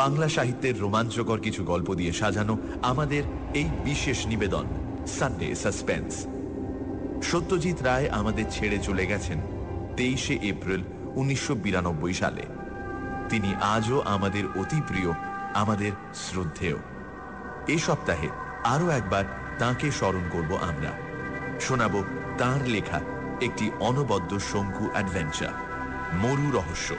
বাংলা সাহিত্যের রোমাঞ্চকর কিছু গল্প দিয়ে সাজানো আমাদের এই বিশেষ নিবেদন সানডে সাসপেন্স সত্যজিৎ রায় আমাদের ছেড়ে চলে গেছেন তেইশে এপ্রিল উনিশশো বিরানব্বই সালে। তিনি আজও আমাদের অতি প্রিয়, আমাদের শ্রদ্ধেয়। এ সপ্তাহে আরও একবার তাকে স্মরণ করব আমরা। শোনাব তার লেখা একটি অনবদ্য শঙ্কু অ্যাডভেঞ্চার, মরু রহস্য।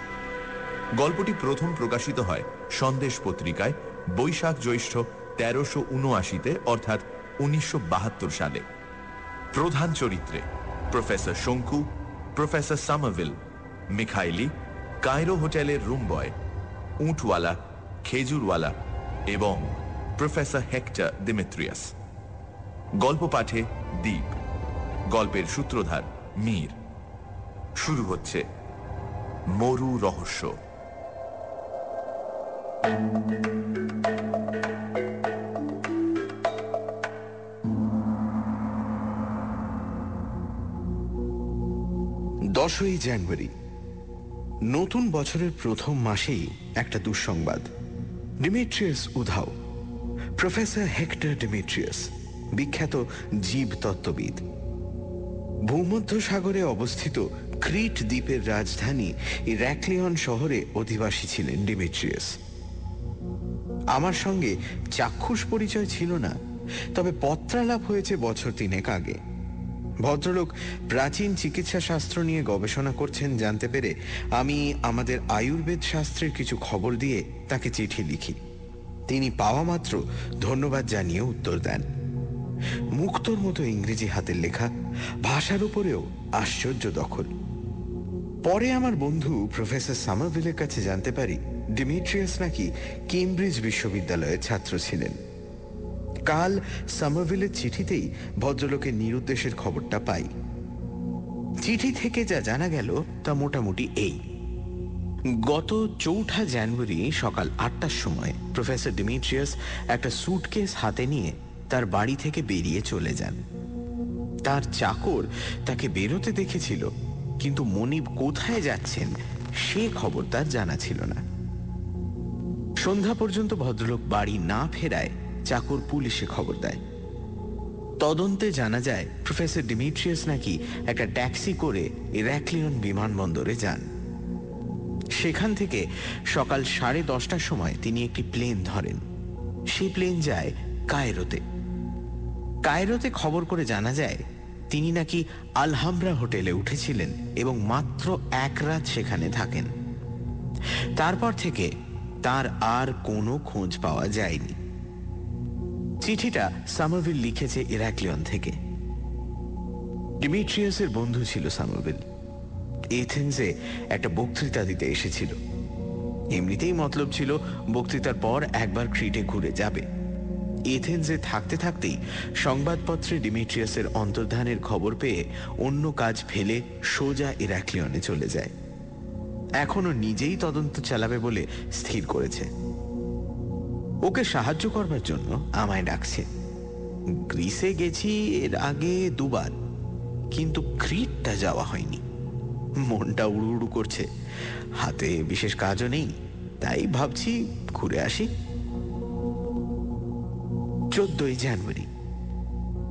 গল্পটি প্রথম প্রকাশিত হয় সন্দেশ পত্রিকায় বৈশাখ জ্যৈষ্ঠ তেরোশো উনআশিতে, অর্থাৎ উনিশশো বাহাত্তর সালে। প্রধান চরিত্রে professor Shonku, professor Summerville, Mikhaili, Cairo হোটেলের রুম বয় উঁটওয়ালা, খেজুরওয়ালা এবং প্রফেসর হেক্টর দিমেত্রিয়াস। গল্প পাঠে দ্বীপ গল্পের সূত্রধার মীর। শুরু হচ্ছে মরু রহস্য। দশই জানুয়ারি। নতুন বছরের প্রথম মাসেই একটা দুঃসংবাদ। ডিমেট্রিয়াস উধাও। প্রফেসর হেক্টর ডিমেট্রিয়াস, বিখ্যাত জীবতত্ত্ববিদ। ভূমধ্য সাগরে অবস্থিত ক্রিট দ্বীপের রাজধানী র্যাকলিয়ন শহরে অধিবাসী ছিলেন ডিমেট্রিয়াস। আমার সঙ্গে চাক্ষুষ পরিচয় ছিল না, তবে পত্রালাপ হয়েছে বছর তিনেক আগে। ভদ্রলোক প্রাচীন চিকিৎসা শাস্ত্র নিয়ে গবেষণা করছেন জানতে পেরে আমি আমাদের আয়ুর্বেদ শাস্ত্রের কিছু খবর দিয়ে তাকে চিঠি লিখি। তিনি পাওয়া মাত্র ধন্যবাদ জানিয়ে উত্তর দেন। মুক্তর মতো ইংরেজি হাতের লেখা, ভাষার উপরেও আশ্চর্য দখল। পরে আমার বন্ধু প্রফেসর সামারভিলের কাছে জানতে পারি ডিমিট্রিয়াস নাকি কেমব্রিজ বিশ্ববিদ্যালয়ের ছাত্র ছিলেন। কাল সামারভিলের চিঠিতেই ভদ্রলোকের নিরুদ্দেশের খবরটা পাই। চিঠি থেকে যা জানা গেল, তা মোটামুটি এই। গত চৌঠা জানুয়ারি সকাল আটটার সময় প্রফেসর ডিমিট্রিয়াস একটা স্যুটকেস হাতে নিয়ে তার বাড়ি থেকে বেরিয়ে চলে যান। তার চাকর তাকে বেরোতে দেখেছিল, কিন্তু মনিব কোথায় যাচ্ছেন সে খবর তার জানা ছিল না। সন্ধ্যা পর্যন্ত ভদ্রলোক বাড়ি না ফেরায় চাকর পুলিশে খবর দেয়। তদন্তে জানা যায়, প্রফেসর ডিমিট্রিয়াস নাকি একটা ট্যাক্সি করে ইরাক্লিয়ন বিমানবন্দরে যান। সেখান থেকে সকাল সাড়ে দশটার সময় তিনি একটি প্লেন ধরেন। সেই প্লেন যায় কায়রোতে। কায়রোতে খবর করে জানা যায়, তিনি নাকি আলহামরা হোটেলে উঠেছিলেন এবং মাত্র এক রাত সেখানে থাকেন। তারপর থেকে তার আর কোনো খোঁজ পাওয়া যায়নি। চিঠিটা সামারভিল লিখেছে ইরাক্লিয়ন থেকে। ডিমিট্রিয়াসের বন্ধু ছিল সামারভিল এথেন্সে একটা বক্তৃতা দিতে এসেছিল। এমনিতেই মতলব ছিল বক্তৃতার পর একবার ক্রিটে ঘুরে যাবে। এথেন্সে থাকতে থাকতেই সংবাদপত্রে ডিমিট্রিয়াসের অন্তর্ধানের খবর পেয়ে অন্য কাজ ফেলে সোজা ইরাক্লিয়নে চলে যায়। এখনও নিজেই তদন্ত চালাবে বলে স্থির করেছে। ওকে সাহায্য করবার জন্য আমায় ডাকছে। গ্রিসে গেছি এর আগে দুবার, কিন্তু ক্রিটটা যাওয়া হয়নি। মনটা উড়ু উড়ু করছে। হাতে বিশেষ কাজও নেই, তাই ভাবছি ঘুরে আসি। চোদ্দই জানুয়ারি,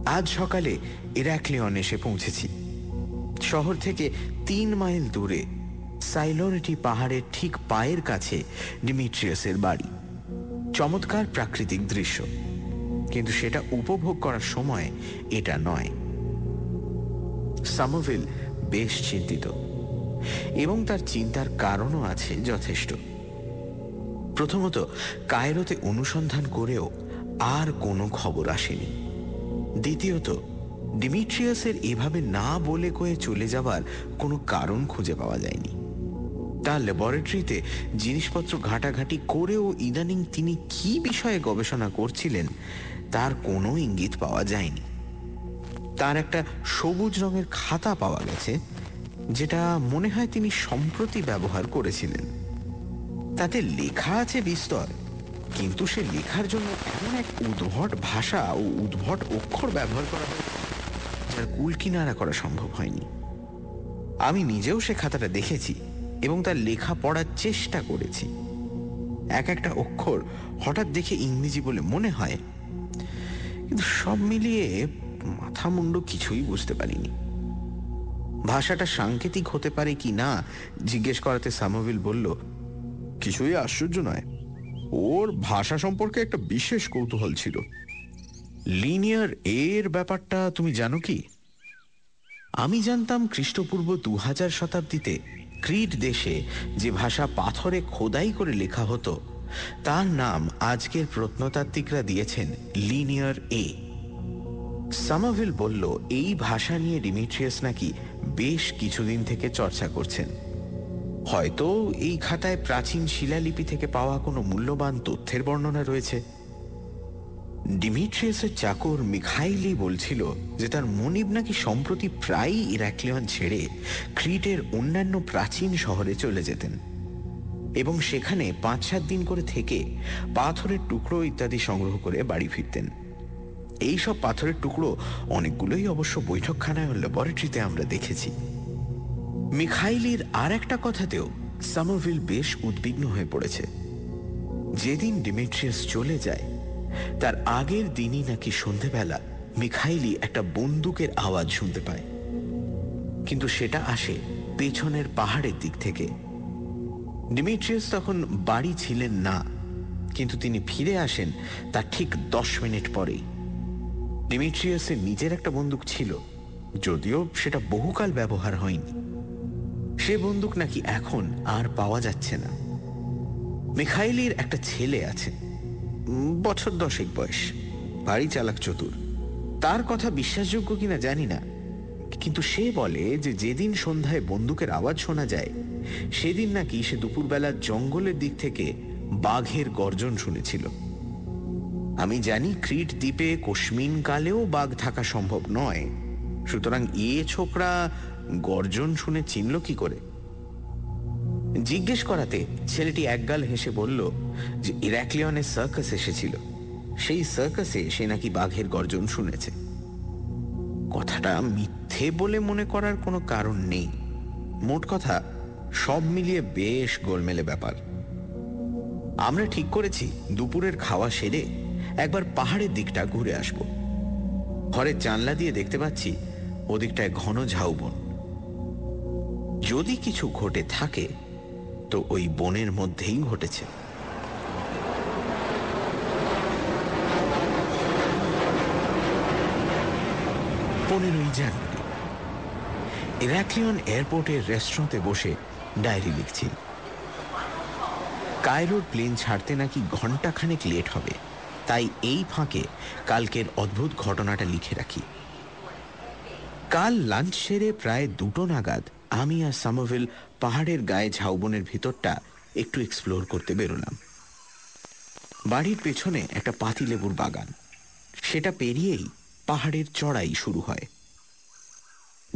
আজ সকালে ইরাক্লিয়ন এসে পৌঁছেছি। শহর থেকে তিন মাইল দূরে সাইলোরিটি পাহাড়ের ঠিক পায়ের কাছে ডিমিট্রিয়াসের বাড়ি। চমৎকার প্রাকৃতিক দৃশ্য। কিন্তু সেটা উপভোগ করার সময় এটা নয়। সামোভিল বেশ চিন্তিত, এবং তার চিন্তার কারণও আছে যথেষ্ট। প্রথমত, কায়রোতে অনুসন্ধান করেও আর কোনো খবর আসেনি। দ্বিতীয়ত, ডিমিট্রিয়াসের এভাবে না বলে কয়ে চলে যাবার কোনো কারণ খুঁজে পাওয়া যায়নি। তার ল্যাবরেটরিতে জিনিসপত্র ঘাটাঘাটি করেও ইদানিং তিনি কি বিষয়ে গবেষণা করছিলেন, তার কোনো ইঙ্গিত পাওয়া যায়নি। তার একটা সবুজ রঙের খাতা পাওয়া গেছে, যেটা মনে হয় তিনি সম্প্রতি ব্যবহার করেছিলেন। তাতে লেখা আছে বিস্তর, কিন্তু সে লেখার জন্য এমন এক উদ্ভট ভাষা ও উদ্ভট অক্ষর ব্যবহার করা হয়েছে, যার কুল কিনারা করা সম্ভব হয়নি। আমি নিজেও সে খাতাটা দেখেছি। এবং তার লেখা পড়ার চেষ্টা করেছি। এক একটা অক্ষর হঠাৎ দেখে ইংরেজি বলে মনে হয়, কিন্তু সব মিলিয়ে মাথা মুন্ড কিছুই বুঝতে পারিনি। ভাষাটা সাংকেতিক হতে পারে কি না, জিজ্ঞেস করাতে সামোভিল বলল, কিছুই আশ্চর্য নয়। ওর ভাষা সম্পর্কে একটা বিশেষ কৌতূহল ছিল। লিনিয়ার এর ব্যাপারটা তুমি জানো কি? আমি জানতাম খ্রিস্টপূর্ব দু হাজার শতাব্দীতে ক্রিট দেশে যে ভাষা পাথরে খোদাই করে লেখা হতো, তার নাম আজকের প্রত্নতাত্ত্বিকরা দিয়েছেন লিনিয়ার এ। সামাভিল বলল, এই ভাষা নিয়ে ডিমিট্রিয়াস নাকি বেশ কিছুদিন থেকে চর্চা করছেন। হয়তো এই খাতায় প্রাচীন শিলালিপি থেকে পাওয়া কোনো মূল্যবান তথ্যের বর্ণনা রয়েছে। ডিমিট্রিয়াসের চাকর মিখাইলি বলছিল যে তার মনিব নাকি সম্প্রতি প্রায়ই ইরাক্লিয়ন ছেড়ে ক্রিটের অন্যান্য প্রাচীন শহরে চলে যেতেন। এবং সেখানে পাঁচ সাত দিন করে থেকে পাথরের টুকরো ইত্যাদি সংগ্রহ করে বাড়ি ফিরতেন। এই সব পাথরের টুকরো অনেকগুলোই অবশ্য বৈঠকখানায় ল্যাবরেটরিতে আমরা দেখেছি। মিখাইলির আর একটা কথাতেও সামোভিল বেশ উদ্বিগ্ন হয়ে পড়েছে। যেদিন ডিমেট্রিয়াস চলে যায় তার আগের দিনই নাকি সন্ধেবেলা মিখাইলি একটা বন্দুকের আওয়াজ শুনতে পায়। কিন্তু সেটা আসে পেছনের পাহাড়ের দিক থেকে। ডিমিট্রিয়াস তখন বাড়ি ছিলেন না, কিন্তু তিনি ফিরে আসেন তার ঠিক দশ মিনিট পরেই। ডিমিট্রিয়াসের নিজের একটা বন্দুক ছিল, যদিও সেটা বহুকাল ব্যবহার হয়নি। সে বন্দুক নাকি এখন আর পাওয়া যাচ্ছে না। মিখাইলির একটা ছেলে আছে বছর দশেক বয়স। ভারী চালাক চতুর। তার কথা বিশ্বাসযোগ্য কিনা জানি না। কিন্তু সে বলে যে যেদিন সন্ধ্যায় বন্দুকের আওয়াজ শোনা যায়, সেদিন নাকি সে দুপুরবেলা জঙ্গলের দিক থেকে বাঘের গর্জন শুনেছিল। আমি জানি ক্রিট দ্বীপে কোশমিন কালেও বাঘ থাকা সম্ভব নয়। সুতরাং এ ছোকরা গর্জন শুনে চিনল কি করে? জিজ্ঞেস করাতে ছেলেটি একগাল হেসে বলল যে ইরাক্লিয়নের সার্কাস এসেছিল। সেই সার্কাসে সে নাকি বাঘের গর্জন শুনেছে। কথাটা মিথ্যে বলে মনে করার কোনো কারণ নেই। মোট কথা, সব মিলিয়ে বেশ গোলমেলে ব্যাপার। আমরা ঠিক করেছি, দুপুরের খাওয়া সেরে একবার পাহাড়ের দিকটা ঘুরে আসব। ঘরের জানলা দিয়ে দেখতে পাচ্ছি ওদিকটায় ঘন ঝাউবন। যদি কিছু ঘটে থাকে তো ওই বনের মধ্যেই ঘটেছে। পনেরোই এয়ারপোর্টের রেস্টুরেন্টে বসে ডায়েরি লিখছি কায়রোর প্লেন ছাড়তে নাকি ঘন্টাখানেক লেট হবে, তাই এই ফাঁকে কালকের অদ্ভুত ঘটনাটা লিখে রাখি। কাল লাঞ্চ সেরে প্রায় দুটো নাগাদ আমি আর সামোভিল পাহাড়ের গায়ে ঝাউবনের ভিতরটা একটু এক্সপ্লোর করতে বেরোলাম। বাড়ির পেছনে একটা পাতিলেবুর বাগান। সেটা পেরিয়েই পাহাড়ের চড়াই শুরু হয়।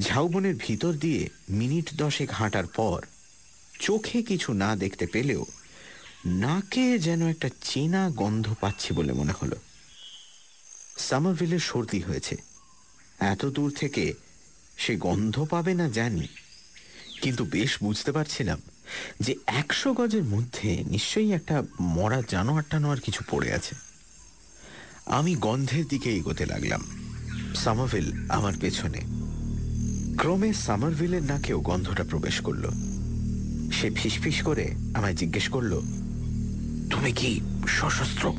ঝাউবনের ভিতর দিয়ে মিনিট দশেক হাঁটার পর চোখে কিছু না দেখতে পেলেও নাকে যেন একটা চেনা গন্ধ পাচ্ছি বলে মনে হলো। সামারভিলের সর্দি হয়েছে। এত দূর থেকে সে গন্ধ পাবে না জানি। কিন্তু বেশ বুঝতে পারছিলাম যে একশো গজের মধ্যে নিশ্চয়ই একটা মরা জানোয়ার টানোয়ার কিছু পড়ে আছে। আমি গন্ধের দিকে এগোতে লাগলাম। সামারভিল আমার পেছনে। ক্রমে সামারভিলের নাকেও গন্ধটা প্রবেশ করল। সে ফিসফিস করে আমায় জিজ্ঞেস করল, তুমি কি সশস্ত্র?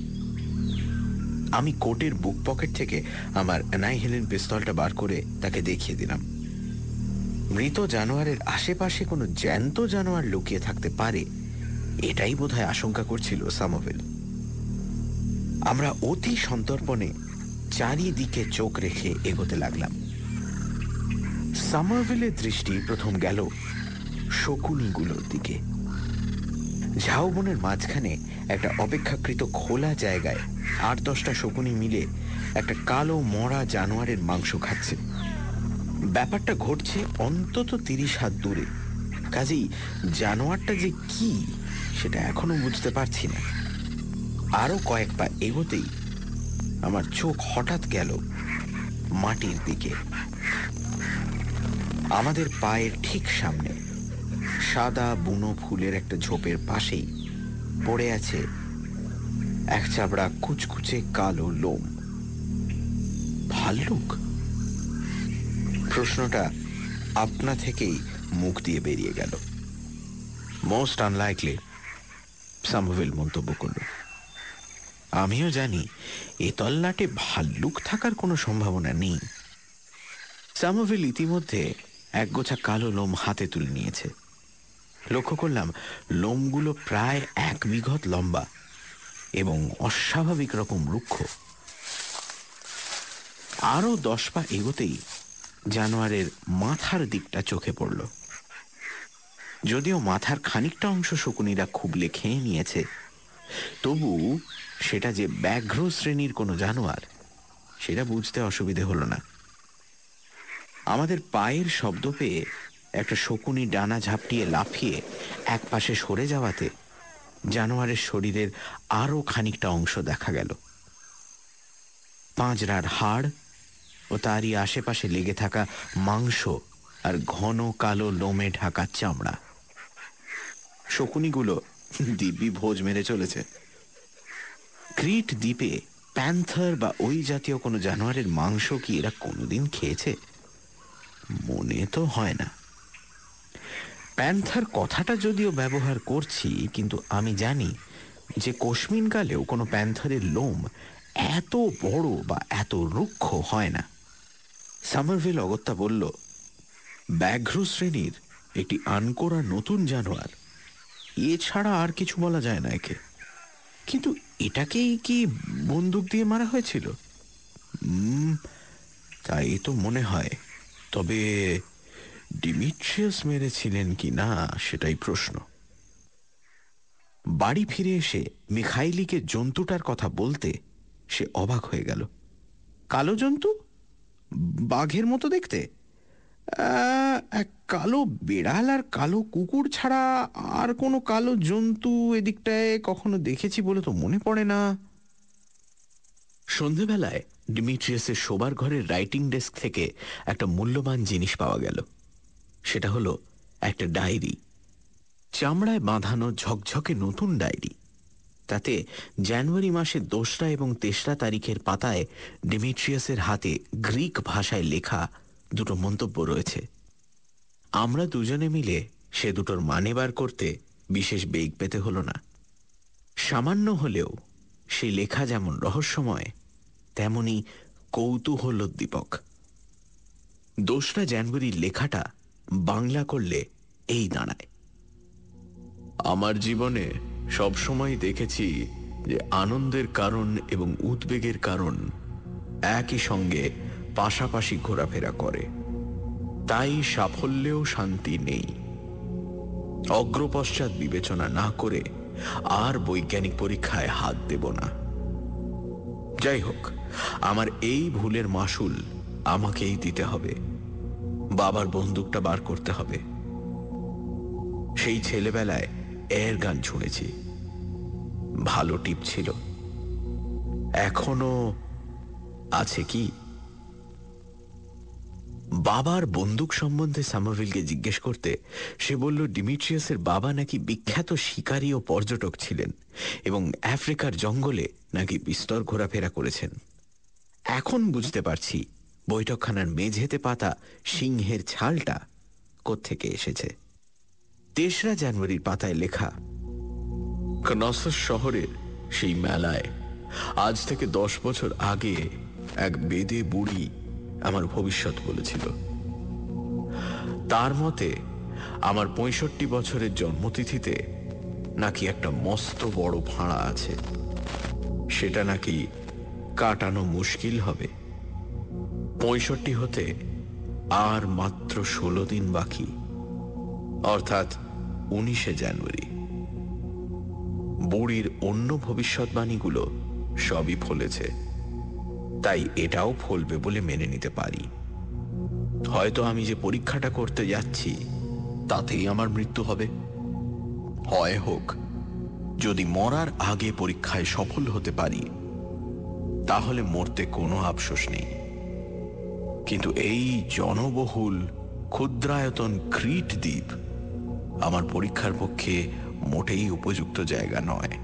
আমি কোটের বুক পকেট থেকে আমার অ্যানাইহেলিন পিস্তলটা বার করে তাকে দেখিয়ে দিলাম। মৃত জানোয়ারের আশেপাশে কোনো জ্যান্ত জানোয়ার লুকিয়ে থাকতে পারে, এটাই বোধহয় আশঙ্কা করছিল সামোভেল। আমরা অতি সন্তর্পণে চারিদিকে চোখ রেখে এগোতে লাগলাম। সামারভিলের দৃষ্টি প্রথম গেল শকুনিগুলোর দিকে। ঝাউবনের মাঝখানে একটা অপেক্ষাকৃত খোলা জায়গায় আট দশটা শকুনি মিলে একটা কালো মরা জানোয়ারের মাংস খাচ্ছে। ব্যাপারটা ঘটছে অন্তত তিরিশ হাত দূরে। কাজেই জানোয়ারটা যে কি, সেটা এখনও বুঝতে পারছি না। আরও কয়েক পা এগোতেই আমার চোখ হঠাৎ গেল মাটির দিকে। আমাদের পায়ের ঠিক সামনে সাদা বুনো ফুলের একটা ঝোপের পাশেই পড়ে আছে এক চাবড়া কুচকুচে কালো লোম। ভাল্লুক! প্রশ্নটা আপনা থেকেই মুখ দিয়ে বেরিয়ে গেল। মোস্ট আনলাইকলি সামভিল মন্তব্য করল। আমিও জানি, এ তল্লাটে ভাল্লুক থাকার কোনো সম্ভাবনা নেই। সামভিল ইতিমধ্যে একগোছা কালো লোম হাতে তুলে নিয়েছে। লক্ষ্য করলাম, লোমগুলো প্রায় এক বিঘত লম্বা এবং অস্বাভাবিক রকম রুক্ষ। আরও দশ পা এগোতেই জানোয়ারের মাথার দিকটা চোখে পড়ল। যদিও মাথার খানিকটা অংশ শকুনিরা খুবলে খেয়ে নিয়েছে, তবু সেটা যে ব্যাঘ্র শ্রেণির কোনো জানোয়ার, সেটা বুঝতে অসুবিধে হলো না। আমাদের পায়ের শব্দ পেয়ে একটা শকুনি ডানা ঝাপটিয়ে লাফিয়ে এক পাশে সরে যাওয়াতে জানোয়ারের শরীরের আরও খানিকটা অংশ দেখা গেল। পাঁজরার হাড় ও তারই আশেপাশে লেগে থাকা মাংস আর ঘন কালো লোমে ঢাকা চামড়া। শকুনিগুলো দিব্যি ভোজ মেরে চলেছে। ক্রিট দ্বীপে প্যান্থার বা ওই জাতীয় কোনো জানোয়ারের মাংস কি এরা কোনোদিন খেয়েছে? মনে তো হয় না। প্যান্থার কথাটা যদিও ব্যবহার করছি, কিন্তু আমি জানি যে কোশমিনকালেও কোনো প্যান্থারের লোম এত বড় বা এত রুক্ষ হয় না। সামারভিল অগত্যা বলল, ব্যাঘ্র শ্রেণির একটি আনকোরা নতুন জানোয়ার। এছাড়া আর কিছু বলা যায় না একে। কিন্তু এটাকেই কি বন্দুক দিয়ে মারা হয়েছিল? তাই তো মনে হয়। তবে ডিমিট্রিয়াস মেরেছিলেন কি না, সেটাই প্রশ্ন। বাড়ি ফিরে এসে মিখাইলিকে জন্তুটার কথা বলতে সে অবাক হয়ে গেল। কালো জন্তু? বাঘের মতো দেখতে। এক কালো বিড়াল আর কালো কুকুর ছাড়া আর কোনো কালো জন্তু এদিকটায় কখনো দেখেছি বলে তো মনে পড়ে না। সন্ধেবেলায় ডিমিট্রিয়াসের শোবার ঘরের রাইটিং ডেস্ক থেকে একটা মূল্যবান জিনিস পাওয়া গেল। সেটা হলো একটা ডায়েরি। চামড়ায় বাঁধানো ঝকঝকে নতুন ডায়েরি। তাতে জানুয়ারি মাসের দোসরা এবং তেসরা তারিখের পাতায় ডিমিট্রিয়াসের হাতে গ্রিক ভাষায় লেখা দুটো মন্তব্য রয়েছে। আমরা দুজনে মিলে সে দুটোর মানে বার করতে বিশেষ বেগ পেতে হলো না। সামান্য হলেও সেই লেখা যেমন রহস্যময়, তেমনি কৌতূহলোদ্দীপক। দোসরা জানুয়ারির লেখাটা বাংলা করলে এই দাঁড়ায়। আমার জীবনে সবসময় দেখেছি যে আনন্দের কারণ এবং উদ্বেগের কারণ একই সঙ্গে পাশাপাশি ঘোরাফেরা করে। তাই সাফল্যেও শান্তি নেই। অগ্রপশ্চাৎ বিবেচনা না করে আর বৈজ্ঞানিক পরীক্ষায় হাত দেব না। যাই হোক, আমার এই ভুলের মাসুল আমাকেই দিতে হবে। বাবার বন্দুকটা বার করতে হবে। সেই ছেলেবেলায় এর গান শুনেছি। ভালো টিপ ছিল। এখনও আছে কি? বাবার বন্দুক সম্বন্ধে সামারভিলকে জিজ্ঞেস করতে সে বলল, ডিমিট্রিয়াসের বাবা নাকি বিখ্যাত শিকারী ও পর্যটক ছিলেন এবং আফ্রিকার জঙ্গলে নাকি বিস্তর ঘোরাফেরা করেছেন। এখন বুঝতে পারছি বৈঠকখানার মেঝেতে পাতা সিংহের ছালটা কোত্থেকে এসেছে। তেসরা জানুয়ারির পাতায় লেখা কনসস শহরের সেই মেলায় আজ থেকে দশ বছর আগে এক বেদে বুড়ি আমার ভবিষ্যৎ বলেছিল। তার মতে আমার পঁয়ষট্টি বছরের জন্মতিথিতে নাকি একটা মস্ত বড় ভাড়া আছে। সেটা নাকি কাটানো মুশকিল হবে। পঁয়ষট্টি হতে আর মাত্র ষোলো দিন বাকি। অর্থাৎ উনিশে জানুয়ারি। বুড়ির অন্য ভবিষ্যৎবাণীগুলো সবই ফলেছে। তাই এটাও ফলবে বলে মেনে নিতে পারি। হয়তো আমি যে পরীক্ষাটা করতে যাচ্ছি, তাতেই আমার মৃত্যু হবে। হয় হোক, যদি মরার আগে পরীক্ষায় সফল হতে পারি, তাহলে মরতে কোনো আফসোস নেই। কিন্তু এই জনবহুল ক্ষুদ্রায়তন ক্রিট দ্বীপ আমার পরীক্ষার পক্ষে মোটেই উপযুক্ত জায়গা নয়।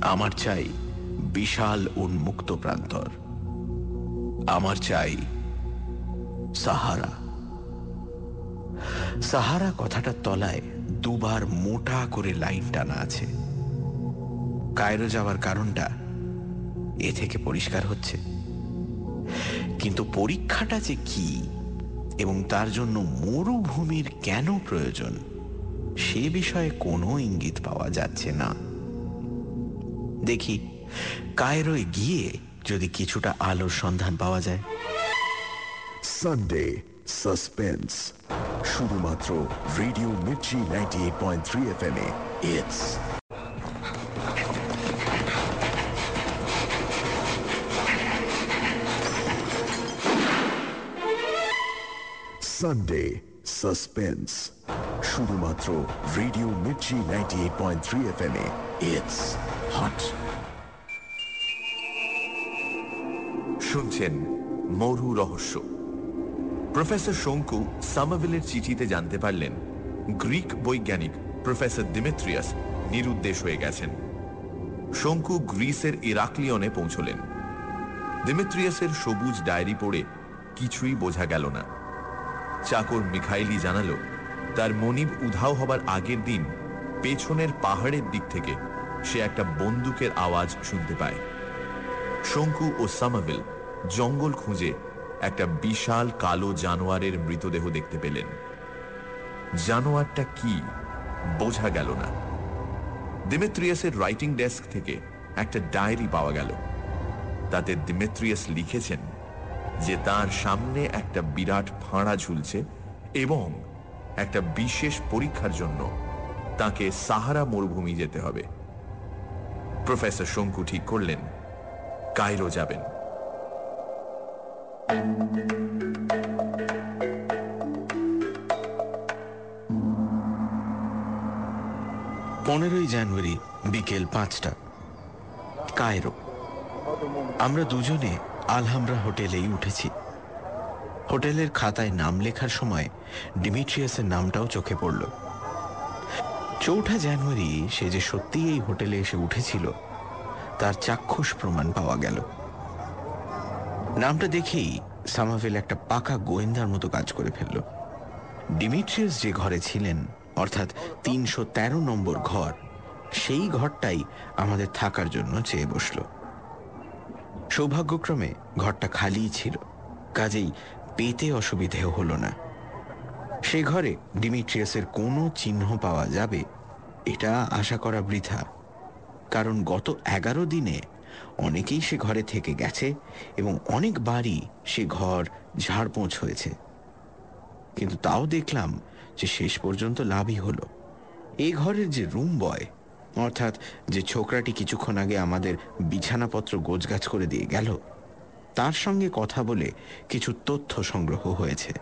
আমার চাই বিশাল উন্মুক্ত প্রান্তর। আমার চাই সাহারা। সাহারা কথাটার তলায় দুবার মোটা করে লাইন টানা আছে। কায়রো যাওয়ার কারণটা এ থেকে পরিষ্কার হচ্ছে। কিন্তু পরীক্ষাটা যে কি? এবং তার জন্য মরুভূমির কেন প্রয়োজন? সে বিষয়ে কোনো ইঙ্গিত পাওয়া যাচ্ছে না। দেখি, কায়রোয় গিয়ে যদি কিছুটা আলোর সন্ধান পাওয়া যায়। সানডে সাসপেন্স শুধুমাত্র radio Mirchi ninety eight point three F M A. It's Sunday suspense শুধুমাত্র radio Mirchi ninety eight point three F M এ হট শুনছেন মরু রহস্য। প্রফেসর শঙ্কু সামাভিলের চিঠিতে জানতে পারলেন, গ্রিক বৈজ্ঞানিক প্রফেসর দিমেত্রিয়াস নিরুদ্দেশ হয়ে গেছেন। শঙ্কু গ্রিসের ইরাকলিয়নে পৌঁছলেন। দিমেত্রিয়াসের সবুজ ডায়েরি পড়ে কিছুই বোঝা গেল না। চাকর মিখাইলি জানালো, তার মনিব উধাও হবার আগের দিন পেছনের পাহাড়ের দিক থেকে সে একটা বন্দুকের আওয়াজ শুনতে পায়। শঙ্কু ও সামাভিল জঙ্গল খুঁজে একটা বিশাল কালো জানোয়ারের মৃতদেহ দেখতে পেলেন। জানোয়ারটা কি বোঝা গেল না। দিমেত্রিয়াসের রাইটিং ডেস্ক থেকে একটা ডায়েরি পাওয়া গেল। তাতে দিমেত্রিয়াস লিখেছেন যে তার সামনে একটা বিরাট ফাঁড়া ঝুলছে এবং একটা বিশেষ পরীক্ষার জন্য তাকে সাহারা মরুভূমি যেতে হবে। প্রফেসর শঙ্কু ঠিক করলেন কায়রো যাবেন। পনেরোই জানুয়ারি বিকেল পাঁচটা। কায়রো আমরা দুজনে আলহামরা হোটেলেই উঠেছি। হোটেলের খাতায় নাম লেখার সময় ডিমিট্রিয়াসের নামটাও চোখে পড়ল। চৌঠা জানুয়ারি সে যে সত্যিই এই হোটেলে এসে উঠেছিল, তার চাক্ষুষ প্রমাণ পাওয়া গেল। নামটা দেখেই সামাভেল একটা পাকা গোয়েন্দার মতো কাজ করে ফেলল। ডিমিট্রিয়াস যে ঘরে ছিলেন, অর্থাৎ তিনশো তেরো নম্বর ঘর, সেই ঘরটাই আমাদের থাকার জন্য চেয়ে বসল। সৌভাগ্যক্রমে ঘরটা খালিই ছিল। কাজেই পেতে অসুবিধেও হলো না। সে ঘরে ডিমিট্রিয়াসের কোনো চিহ্ন পাওয়া যাবে, এটা আশা করা বৃথা। কারণ গত এগারো দিনে অনেকেই সে ঘরে থেকে গেছে এবং অনেকবারই সে ঘর ঝাড়পোঁছ হয়েছে। কিন্তু তাও দেখলাম যে শেষ পর্যন্ত লাভই হলো। এই ঘরের যে রুম বয় অর্থাৎ যে ছোকরাটি কিছুক্ষণ আগে আমাদের বিছানাপত্র গোছগাছ করে দিয়ে গেল, তার সঙ্গে কথা বলে কিছু তথ্য সংগ্রহ হয়েছে।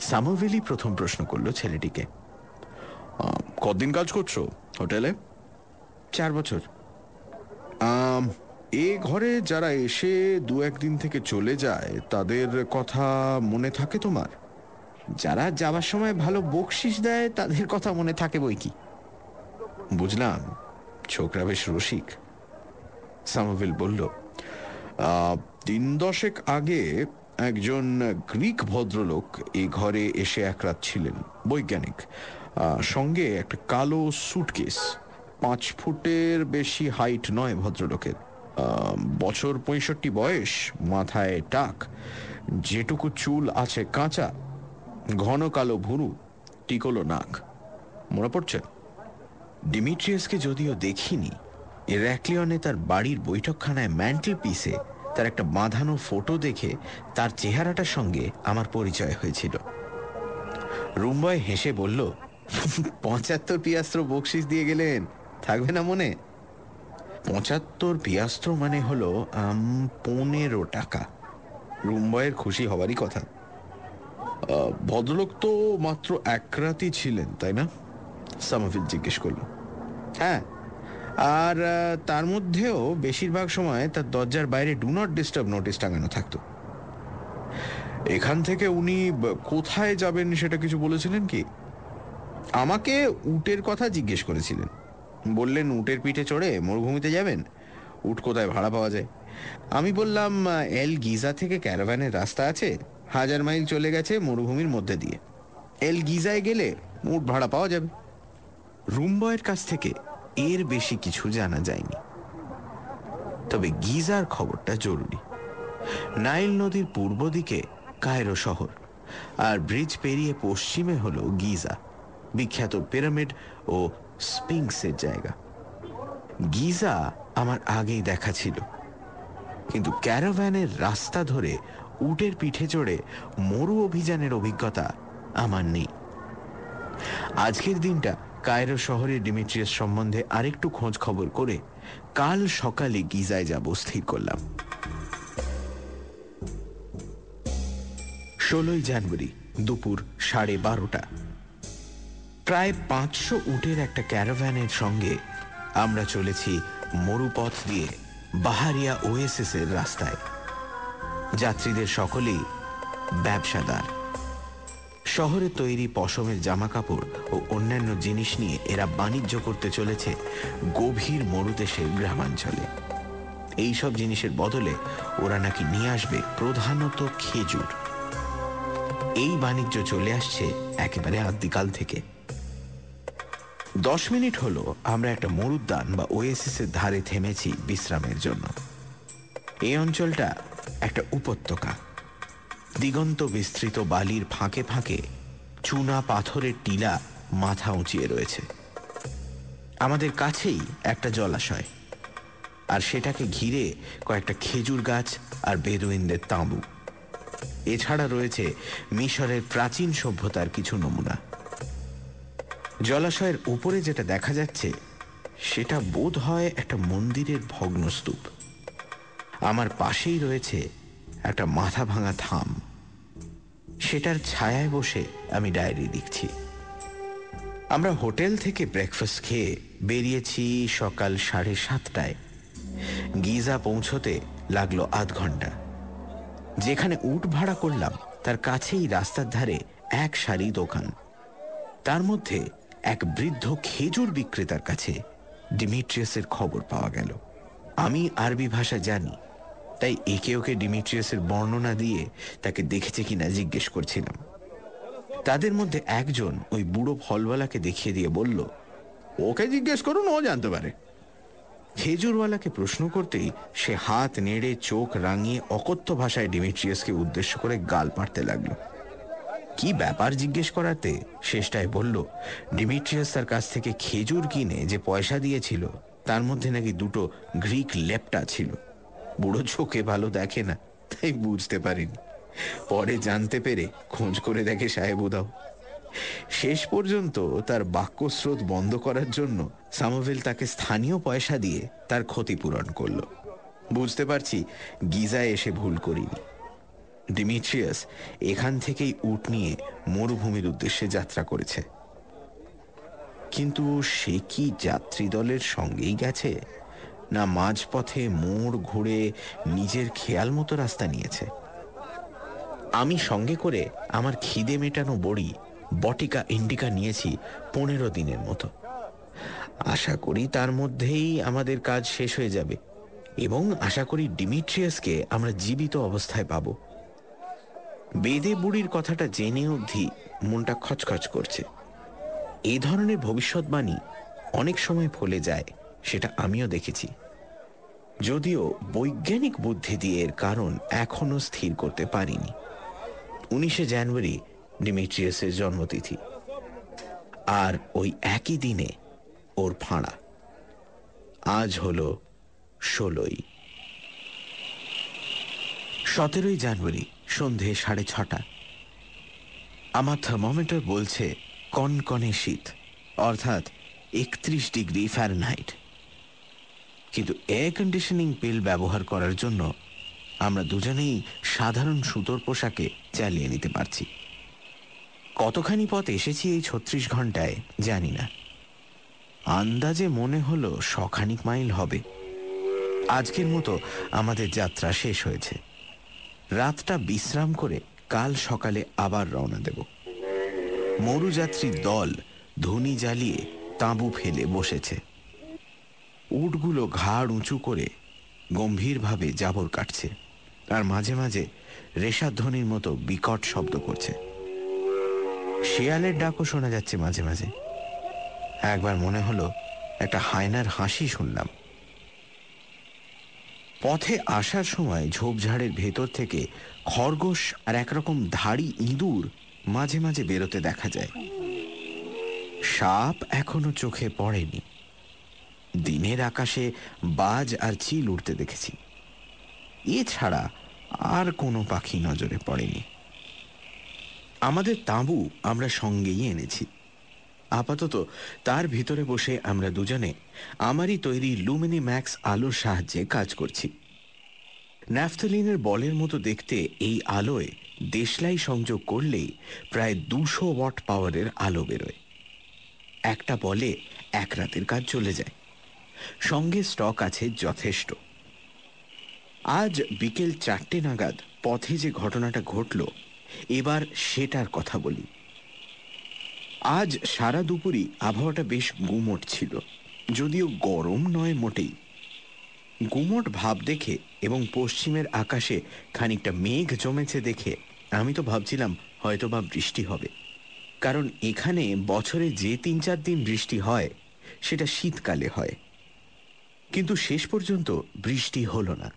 সামোভেলি প্রথম প্রশ্ন করল ছেলেটিকে কদিন কাজ করছ হোটেলে? চার বছর। এ ঘরে যারা এসে দু একদিন থেকে চলে যায়, তাদের কথা মনে থাকে তোমার? যারা যাওয়ার সময় ভালো বকশিস দেয়, তাদের কথা মনে থাকে বই কি? বুঝলাম, ছোকরা বেশ রসিক। সামোভিল বলল দিন দশেক আগে একজন গ্রিক ভদ্রলোক এই ঘরে এসে এক রাত ছিলেন, বৈজ্ঞানিক। সঙ্গে একটা কালো সুটকেস পাঁচ ফুটের বেশি হাইট নয় ভদ্রলোকের। বছর পঁয়ষট্টি বয়স, মাথায় টাক, যেটুকু চুল আছে কাঁচা, ঘন কালো ভুরু, টিকলো নাক। মনে পড়ছে? ডিমিট্রিয়াসকে যদিও দেখিনি র্যাকলিয়নে তার বাড়ির বৈঠকখানায় ম্যান্টেল পিসে তার একটা বাঁধানো ফটো দেখে তার চেহারাটার সঙ্গে আমার পরিচয় হয়েছিল। রুম্বয় হেসে বলল, পঁচাত্তর পিয়াস্ত্র বকশিস দিয়ে গেলেন, থাকবে না মনে? পঁচাত্তর পিয়াস্ত্র মানে হলো পনেরো টাকা। রুম্বয়ের খুশি হবারই কথা। ভদ্রলোক তো মাত্র এক রাতই ছিলেন, তাই না? সামাভিল জিজ্ঞেস করল। হ্যাঁ। আর তার মধ্যেও বেশিরভাগ সময় তার দরজার বাইরে ডু নট ডিস্টার্ব নোটিশ টাঙানো থাকতো। এখান থেকে উনি কোথায় যাবেন সেটা কিছু বলেছিলেন কি? আমাকে উটের কথা জিজ্ঞেস করেছিলেন। বললেন, উটের পিঠে চড়ে মরুভূমিতে যাবেন? উট কোথায় ভাড়া পাওয়া যায়? আমি বললাম, এল গিজা থেকে ক্যারাভ্যানের রাস্তা আছে, হাজার মাইল চলে গেছে মরুভূমির মধ্যে দিয়ে। এল গিজায় গেলে উট ভাড়া পাওয়া যাবে। রুমবয়ের কাছ থেকে এর বেশি কিছু জানা যায়নি। তবে গিজার খবরটা জরুরি। নাইল নদীর পূর্ব দিকে কায়রো শহর, আর ব্রিজ পেরিয়ে পশ্চিমে হলো গিজা, বিখ্যাত পিরামিড ও স্পিংসের জায়গা। গিজা আমার আগেই দেখা ছিল, কিন্তু ক্যারাভ্যানের রাস্তা ধরে উটের পিঠে চড়ে মরু অভিযানের অভিজ্ঞতা আমার নেই। আজকের দিনটা কায়রো শহরের ডিমিট্রিয়াস সম্বন্ধে আরেকটু খোঁজ খবর করে কাল সকালে গিজায় যাব স্থির করলাম। ষোলোই জানুয়ারি দুপুর সাড়ে বারোটা। প্রায় পাঁচশো উটের একটা ক্যারাভ্যানের সঙ্গে আমরা চলেছি মরুপথ দিয়ে বাহারিয়া ওএসএস এর রাস্তায়। যাত্রীদের সকলেই ব্যবসাদার। শহরে তৈরি পশমের জামাকাপড় ও অন্যান্য জিনিস নিয়ে এরা বাণিজ্য করতে চলেছে গভীর মরুদেশের গ্রামাঞ্চলে। এইসব জিনিসের বদলে ওরা নাকি নিয়ে আসবে প্রধানত খেজুর। এই বাণিজ্য চলে আসছে একেবারে আদ্যিকাল থেকে। দশ মিনিট হলো আমরা একটা মরুদ্যান বা ওয়েসিস এর ধারে থেমেছি বিশ্রামের জন্য। এই অঞ্চলটা একটা উপত্যকা। দিগন্ত বিস্তৃত বালির ফাঁকে ফাঁকে চুনা পাথরের টিলা মাথা উঁচিয়ে রয়েছে। আমাদের কাছেই একটা জলাশয়, আর সেটাকে ঘিরে কয়েকটা খেজুর গাছ আর বেদুইনদের তাঁবু। এছাড়া রয়েছে মিশরের প্রাচীন সভ্যতার কিছু নমুনা। জলাশয়ের উপরে যেটা দেখা যাচ্ছে, সেটা বোধ হয় একটা মন্দিরের ভগ্নস্তূপ। আমার পাশেই রয়েছে একটা মাথা ভাঙা থাম। সেটার ছায়ায় বসে আমি ডায়েরি লিখছি। আমরা হোটেল থেকে ব্রেকফাস্ট খেয়ে বেরিয়েছি সকাল সাড়ে সাতটায়। গিজা পৌঁছতে লাগল আধ ঘণ্টা। যেখানে উট ভাড়া করলাম, তার কাছেই রাস্তার ধারে এক সারি দোকান। তার মধ্যে এক বৃদ্ধ খেজুর বিক্রেতার কাছে ডিমিট্রিয়াসের খবর পাওয়া গেল। আমি আরবি ভাষা জানি তাই একে ওকে ডিমিট্রিয়াসের বর্ণনা দিয়ে তাকে দেখেছে কিনা জিজ্ঞেস করছিলাম। তাদের মধ্যে একজন ওই বুড়ো ফলওয়ালাকে দেখিয়ে দিয়ে বলল, ওকে জিজ্ঞেস করুন, ও জানতে পারে। খেজুরওয়ালাকে প্রশ্ন করতেই সে হাত নেড়ে চোখ রাঙিয়ে অকথ্য ভাষায় ডিমিট্রিয়াসকে উদ্দেশ্য করে গাল পাড়তে লাগল। কি ব্যাপার জিজ্ঞেস করাতে? শেষটায় বলল, ডিমিট্রিয়াস তার কাছ থেকে খেজুর কিনে যে পয়সা দিয়েছিল, তার মধ্যে নাকি দুটো গ্রিক লেপটা ছিল। বুড়ো চোখে ভালো দেখে না, তাই বুঝতে পারিনি। পরে জানতে পেরে খোঁজ করে দেখে সাহেব উদাও শেষ পর্যন্ত তার বাক্যস্রোত বন্ধ করার জন্য সামোভেল তাকে স্থানীয় পয়সা দিয়ে তার ক্ষতিপূরণ করল। বুঝতে পারছি গিজায় এসে ভুল করিনি। ডিমিট্রিয়াস এখান থেকেই উট নিয়ে মরুভূমির উদ্দেশ্যে যাত্রা করেছে। কিন্তু সে কি যাত্রী দলের সঙ্গেই গেছে? না মাঝপথে মোড় ঘুরে নিজের খেয়াল মতো রাস্তা নিয়েছে। আমি সঙ্গে করে আমার খিদে মেটানো বড়ি বটিকা ইন্ডিকা নিয়েছি পনেরো দিনের মতো। আশা করি তার মধ্যেই আমাদের কাজ শেষ হয়ে যাবে এবং আশা করি ডিমিট্রিয়াসকে আমরা জীবিত অবস্থায় পাব। বেদে বুড়ির কথাটা জেনে অবধি মনটা খচখচ করছে। এই ধরনের ভবিষ্যৎবাণী অনেক সময় ফলে যায়। সেটা আমিও দেখেছি। যদিও বৈজ্ঞানিক বুদ্ধি দিয়ে এর কারণ এখনও স্থির করতে পারিনি। উনিশে জানুয়ারি ডিমিট্রিয়াসের জন্মতিথি। আর ওই একই দিনে ওর ফাঁড়া। আজ হল ষোলোই। সতেরোই জানুয়ারি সন্ধে সাড়ে ছটা। আমার থার্মোমিটার বলছে কনকনে শীত, অর্থাৎ একত্রিশ ডিগ্রি ফ্যারেনহাইট। কিন্তু এয়ার কন্ডিশনিং পিল ব্যবহার করার জন্য আমরা দুজনেই সাধারণ সুতোর পোশাকে চালিয়ে নিতে পারছি। কতখানি পথ এসেছি এই ছত্রিশ ঘন্টায়, জানি না। আন্দাজে মনে হলো শখানিক মাইল হবে। আজকের মতো আমাদের যাত্রা শেষ হয়েছে। রাতটা বিশ্রাম করে কাল সকালে আবার রওনা দেব। মরুযাত্রীর দল ধুনি জ্বালিয়ে তাঁবু ফেলে বসেছে। উটগুলো ঘাড় উঁচু করে গম্ভীরভাবে জাবর কাটছে আর মাঝে মাঝে রেশাধ্বনির মতো বিকট শব্দ করছে। শিয়ালের ডাকও শোনা যাচ্ছে মাঝে মাঝে। একবার মনে হলো একটা হায়নার হাসি শুনলাম। পথে আসার সময় ঝোপঝাড়ের ভেতর থেকে খরগোশ আর একরকম ধাড়ি ইঁদুর মাঝে মাঝে বেরোতে দেখা যায়। সাপ এখনও চোখে পড়েনি। দিনের আকাশে বাজ আর চিল উঠতে দেখেছি। এছাড়া আর কোনো পাখি নজরে পড়েনি। আমাদের তাঁবু আমরা সঙ্গেই এনেছি। আপাতত তার ভিতরে বসে আমরা দুজনে আমারই তৈরি লুমিনি ম্যাক্স আলোর সাহায্যে কাজ করছি। ন্যাফথলিনের বলের মতো দেখতে এই আলোয় দেশলাই সংযোগ করলেই প্রায় দুশো ওয়াট পাওয়ারের আলো বেরোয়। একটা বলে এক রাতের কাজ চলে যায়। সঙ্গে স্টক আছে যথেষ্ট। আজ বিকেল চারটে নাগাদ পথে যে ঘটনাটা ঘটল, এবার সেটার কথা বলি। আজ সারা দুপুরই আবহাওয়াটা বেশ গুমট ছিল, যদিও গরম নয় মোটেই। গুমট ভাব দেখে এবং পশ্চিমের আকাশে খানিকটা মেঘ জমেছে দেখে আমি তো ভাবছিলাম হয়তো বা বৃষ্টি হবে। কারণ এখানে বছরে যে তিন চার দিন বৃষ্টি হয়, সেটা শীতকালে হয়। কিন্তু শেষ পর্যন্ত বৃষ্টি হলো না।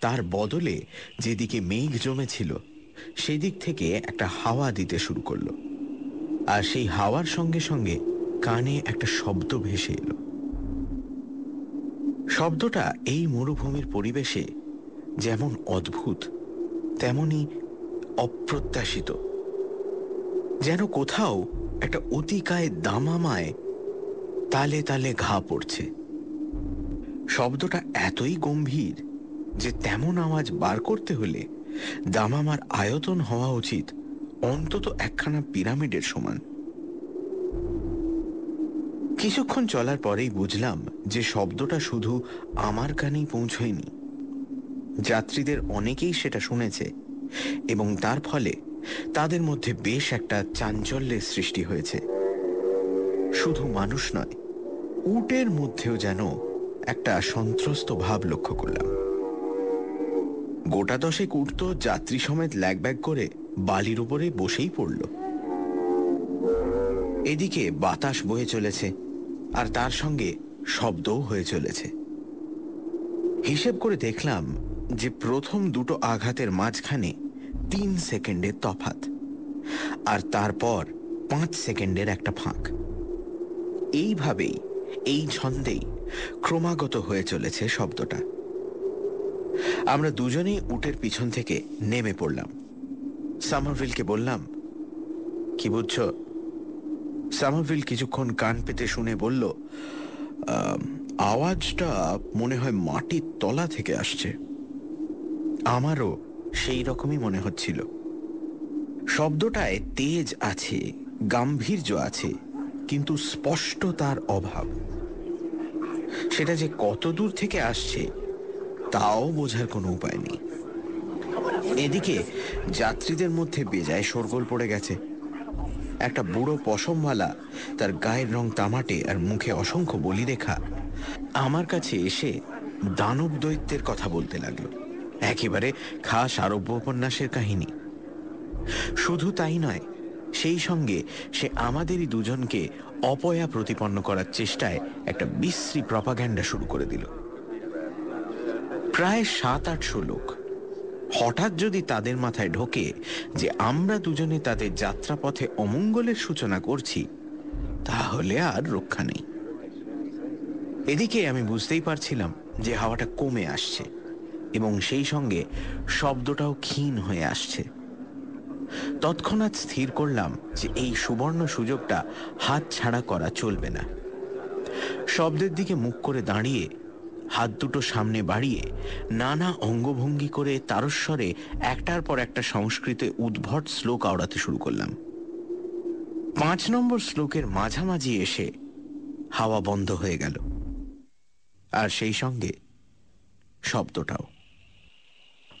তার বদলে যেদিকে মেঘ জমেছিল, সেদিক থেকে একটা হাওয়া দিতে শুরু করল। আর সেই হাওয়ার সঙ্গে সঙ্গে কানে একটা শব্দ ভেসে এলো। শব্দটা এই মরুভূমির পরিবেশে যেমন অদ্ভুত, তেমনি অপ্রত্যাশিত। যেন কোথাও একটা অতিকায় দামামায় তালে তালে ঘা পড়ছে। শব্দটা এতই গম্ভীর যে তেমন আওয়াজ বার করতে হলে দামামার আয়তন হওয়া উচিত অন্তত একখানা পিরামিডের সমান। কিছুক্ষণ চলার পরেই বুঝলাম যে শব্দটা শুধু আমার কানেই পৌঁছয়নি। যাত্রীদের অনেকেই সেটা শুনেছে এবং তার ফলে তাদের মধ্যে বেশ একটা চাঞ্চল্যের সৃষ্টি হয়েছে। শুধু মানুষ নয়, উটের মধ্যেও যেন একটা সন্ত্রস্ত ভাব লক্ষ্য করলাম। গোটা দশেক উঠ তো যাত্রী সমেত ল্যাগব্যাগ করে বালির উপরে বসেই পড়ল। এদিকে বাতাস বয়ে চলেছে আর তার সঙ্গে শব্দও হয়ে চলেছে। হিসেব করে দেখলাম যে প্রথম দুটো আঘাতের মাঝখানে তিন সেকেন্ডের তফাত আর তারপর পাঁচ সেকেন্ডের একটা ফাঁক। এইভাবেই, এই ছন্দেই ক্রমাগত হয়ে চলেছে শব্দটা। আমরা দুজনেই উটের পিছন থেকে নেমে পড়লাম। সামারভিলকে বললাম কি বুঝছ? সামারভিল কিছুক্ষণ কান পেতে শুনে বলল "আম, আওয়াজটা মনে হয় মাটির তলা থেকে আসছে। আমারও সেই রকমই মনে হচ্ছিল। শব্দটায় তেজ আছে গাম্ভীর্য আছে কিন্তু স্পষ্ট তার অভাব। সেটা যে কত দূর থেকে আসছে, তাও বোঝার কোনো উপায় নেই। এদিকে যাত্রীদের মধ্যে বেজায় শোরগোল পড়ে গেছে। একটা বুড়ো পশমওয়ালা, তার গায়ের রং তামাটে আর মুখে অসংখ্য বলি রেখা আমার কাছে এসে দানব দৈত্যের কথা বলতে লাগল। একেবারে খাস আরব্য উপন্যাসের কাহিনী। শুধু তাই নয়, সেই সঙ্গে সে আমাদেরই দুজনকে অপয়া প্রতিপন্ন করার চেষ্টায় একটা বিশ্রী প্রপাগ্যান্ডা শুরু করে দিল। প্রায় সাত আটশো লোক। হঠাৎ যদি তাদের মাথায় ঢোকে যে আমরা দুজনে তাদের যাত্রাপথে অমঙ্গলের সূচনা করছি, তাহলে আর রক্ষা নেই। এদিকে আমি বুঝতেই পারছিলাম যে হাওয়াটা কমে আসছে এবং সেই সঙ্গে শব্দটাও ক্ষীণ হয়ে আসছে। তৎক্ষণাৎ স্থির করলাম যে এই সুবর্ণ সুযোগটা হাত ছাড়া করা চলবে না। শব্দের দিকে মুখ করে দাঁড়িয়ে, হাত দুটো সামনে বাড়িয়ে, নানা অঙ্গভঙ্গি করে তারস্বরে একটার পর একটা সংস্কৃতে উদ্ভট শ্লোক আওড়াতে শুরু করলাম। পাঁচ নম্বর শ্লোকের মাঝামাঝি এসে হাওয়া বন্ধ হয়ে গেল। আর সেই সঙ্গে শব্দটাও।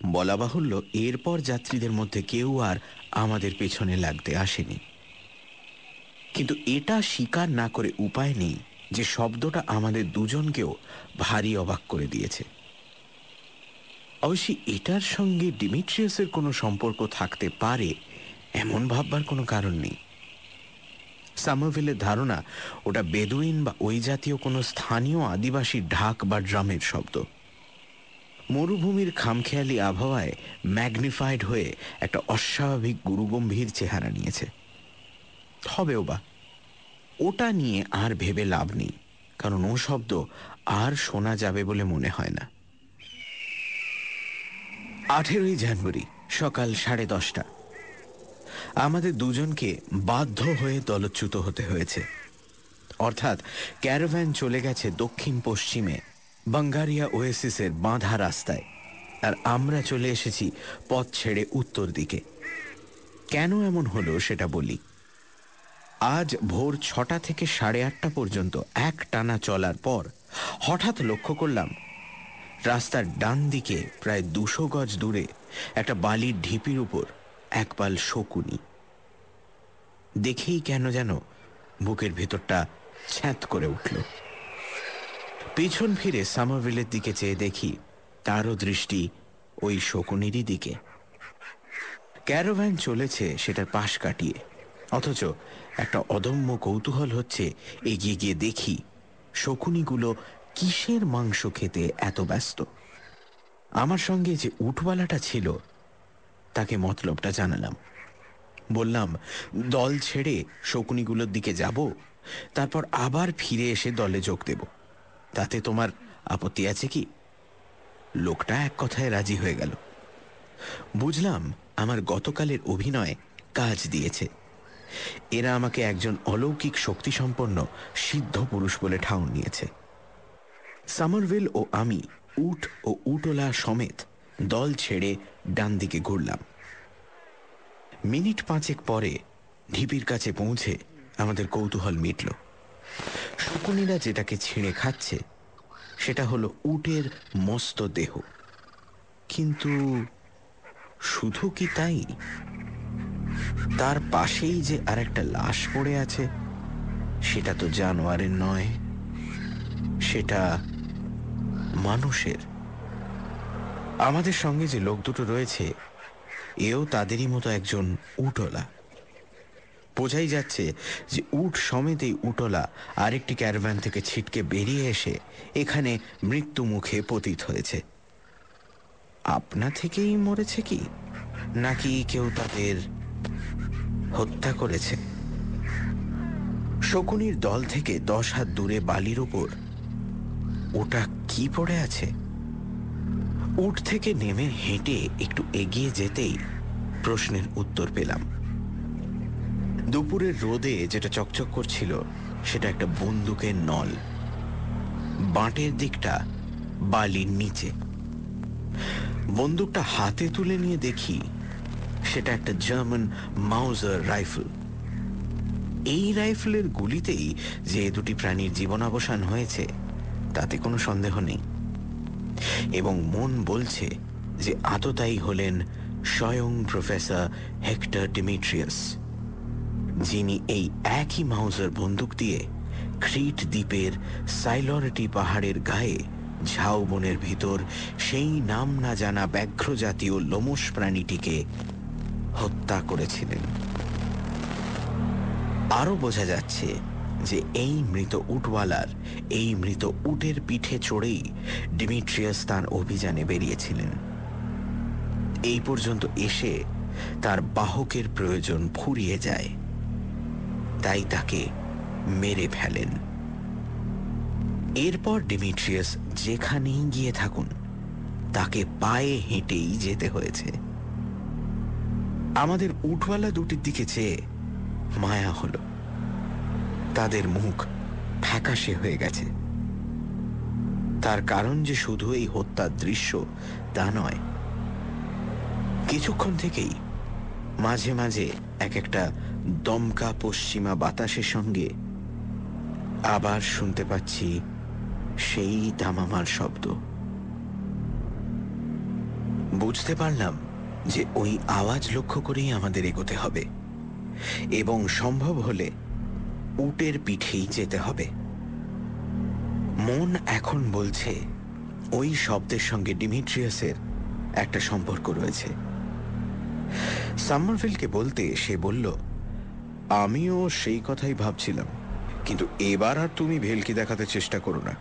বলা বাহুল্য, এরপর যাত্রীদের মধ্যে কেউ আর আমাদের পেছনে লাগতে আসেনি। কিন্তু এটা স্বীকার না করে উপায় নেই যে শব্দটা আমাদের দুজনকেও ভারী অবাক করে দিয়েছে। অবশ্যই এটার সঙ্গে ডিমিট্রিয়াসের কোনো সম্পর্ক থাকতে পারে এমন ভাববার কোনো কারণ নেই। সামারভিলের ধারণা, ওটা বেদুইন বা ওই জাতীয় কোনো স্থানীয় আদিবাসী ঢাক বা ড্রামের শব্দ। মরুভূমির খামখেয়ালি আবহাওয়ায় ম্যাগনিফাইড হয়ে একটা অস্বাভাবিক গুরুগম্ভীর চেহারা নিয়েছে। হবেও বা। ওটা নিয়ে আর ভেবে লাভ নেই, কারণ ও শব্দ আর শোনা যাবে বলে মনে হয় না। আঠেরোই জানুয়ারি, সকাল সাড়ে দশটা। আমাদের দুজনকে বাধ্য হয়ে দলচ্যুত হতে হয়েছে। অর্থাৎ ক্যারাভ্যান চলে গেছে দক্ষিণ পশ্চিমে বাঙ্গারিয়া ওয়েসিসের বাঁধা রাস্তায়, আর আমরা চলে এসেছি পথ ছেড়ে উত্তর দিকে। কেন এমন হলো সেটা বলি। আজ ভোর ছটা থেকে সাড়ে আটটা পর্যন্ত এক টানা চলার পর হঠাৎ লক্ষ্য করলাম, রাস্তার ডান দিকে প্রায় দুশো গজ দূরে একটা বালির ঢিপির উপর একপাল শকুনি। দেখেই কেন যেন বুকের ভেতরটা ছ্যাঁত করে উঠল। পিছন ফিরে সামারভিলের দিকে চেয়ে দেখি তারও দৃষ্টি ওই শকুনিরই দিকে। ক্যারোভ্যান চলেছে সেটার পাশ কাটিয়ে। অথচ একটা অদম্য কৌতূহল হচ্ছে এগিয়ে গিয়ে দেখি শকুনিগুলো কিসের মাংস খেতে এত ব্যস্ত। আমার সঙ্গে যে উঠওয়ালাটা ছিল, তাকে মতলবটা জানালাম। বললাম, দল ছেড়ে শকুনিগুলোর দিকে যাব, তারপর আবার ফিরে এসে দলে যোগ দেব। তাতে তোমার আপত্তি আছে কি? লোকটা এক কথায় রাজি হয়ে গেল। বুঝলাম আমার গতকালের অভিনয় কাজ দিয়েছে। এরা আমাকে একজন অলৌকিক শক্তিসম্পন্ন, সিদ্ধ পুরুষ বলে ঠাউন নিয়েছে। সামারভিল ও আমি উট ও উটোলা সমেত দল ছেড়ে ডান দিকে ঘুরলাম। মিনিট পাঁচেক পরে ঢিপির কাছে পৌঁছে আমাদের কৌতূহল মিটল। শকুনিরা যেটাকে ছিঁড়ে খাচ্ছে, সেটা হলো উটের মস্ত দেহ। কিন্তু শুধু কি তাই? তার পাশেই যে আর একটা লাশ পড়ে আছে, সেটা তো জানোয়ারের নয়, সেটা মানুষের। আমাদের সঙ্গে যে লোক দুটো রয়েছে, এও তাদেরই মতো একজন উটলা। বোঝাই যাচ্ছে যে উট সমেত এই উটলা আরেকটি ক্যারভ্যান থেকে ছিটকে বেরিয়ে এসে এখানে মৃত্যু মুখে পতিত হয়েছে। আপনা থেকেই মরেছে কি? নাকি কেউ তাদের হত্যা করেছে? শকুনির দল থেকে দশ হাত দূরে বালির ওপর ওটা কি পড়ে আছে? উঠ থেকে নেমে হেঁটে একটু এগিয়ে যেতেই প্রশ্নের উত্তর পেলাম। দুপুরের রোদে যেটা চকচক করছিল, সেটা একটা বন্দুকের নল। বাঁটের দিকটা বালির নিচে। বন্দুকটা হাতে তুলে নিয়ে দেখি, সেটা একটা জার্মান মাউজার রাইফেল এই রাইফেলের গুলিতেই যে দুটি প্রাণীর জীবনাবসান হয়েছে, তাতে কোনো সন্দেহ নেই। এবং মন বলছে যে আততায়ী হলেন স্বয়ং প্রফেসর হেক্টর ডিমিট্রিয়াস। যিনি এই একই মাউজার বন্দুক দিয়ে ক্রিট দ্বীপের সাইলরিটি পাহাড়ের গায়ে ঝাউবনের ভিতর সেই নাম না জানা ব্যাঘ্র জাতীয় লোমস প্রাণীটিকে হত্যা করেছিলেন। আরও বোঝা যাচ্ছে যে এই মৃত উটওয়ালার এই মৃত উটের পিঠে চড়েই ডিমিট্রিয়াস তার অভিযানে বেরিয়েছিলেন। এই পর্যন্ত এসে তার বাহকের প্রয়োজন ফুরিয়ে যায়। তাই তাকে মেরে ফেলেন। এরপর ডিমিট্রিয়াস যেখানেই গিয়ে থাকুন, তাকে পায়ে হেঁটেই যেতে হয়েছে। আমাদের উঠওয়ালা দুটির দিকে চেয়ে মায়া হল। তাদের মুখ ফ্যাকাশে হয়ে গেছে। তার কারণ যে শুধু এই হত্যার দৃশ্য তা নয়। কিছুক্ষণ থেকেই মাঝে মাঝে এক একটা দমকা পশ্চিমা বাতাসের সঙ্গে আবার শুনতে পাচ্ছি সেই দামামার শব্দ। বুঝতে পারলাম যে ওই আওয়াজ লক্ষ্য করেই আমাদের এগোতে হবে এবং সম্ভব হলে উটের পিঠেই যেতে হবে। মন এখন বলছে ওই শব্দের সঙ্গে ডিমিট্রিয়াসের একটা সম্পর্ক রয়েছে। সামারভিলকে বলতে সে বলল আমিও সেই কথাই ভাবছিলাম। কিন্তু এবার আর তুমি ভেলকি দেখাতে চেষ্টা করো না।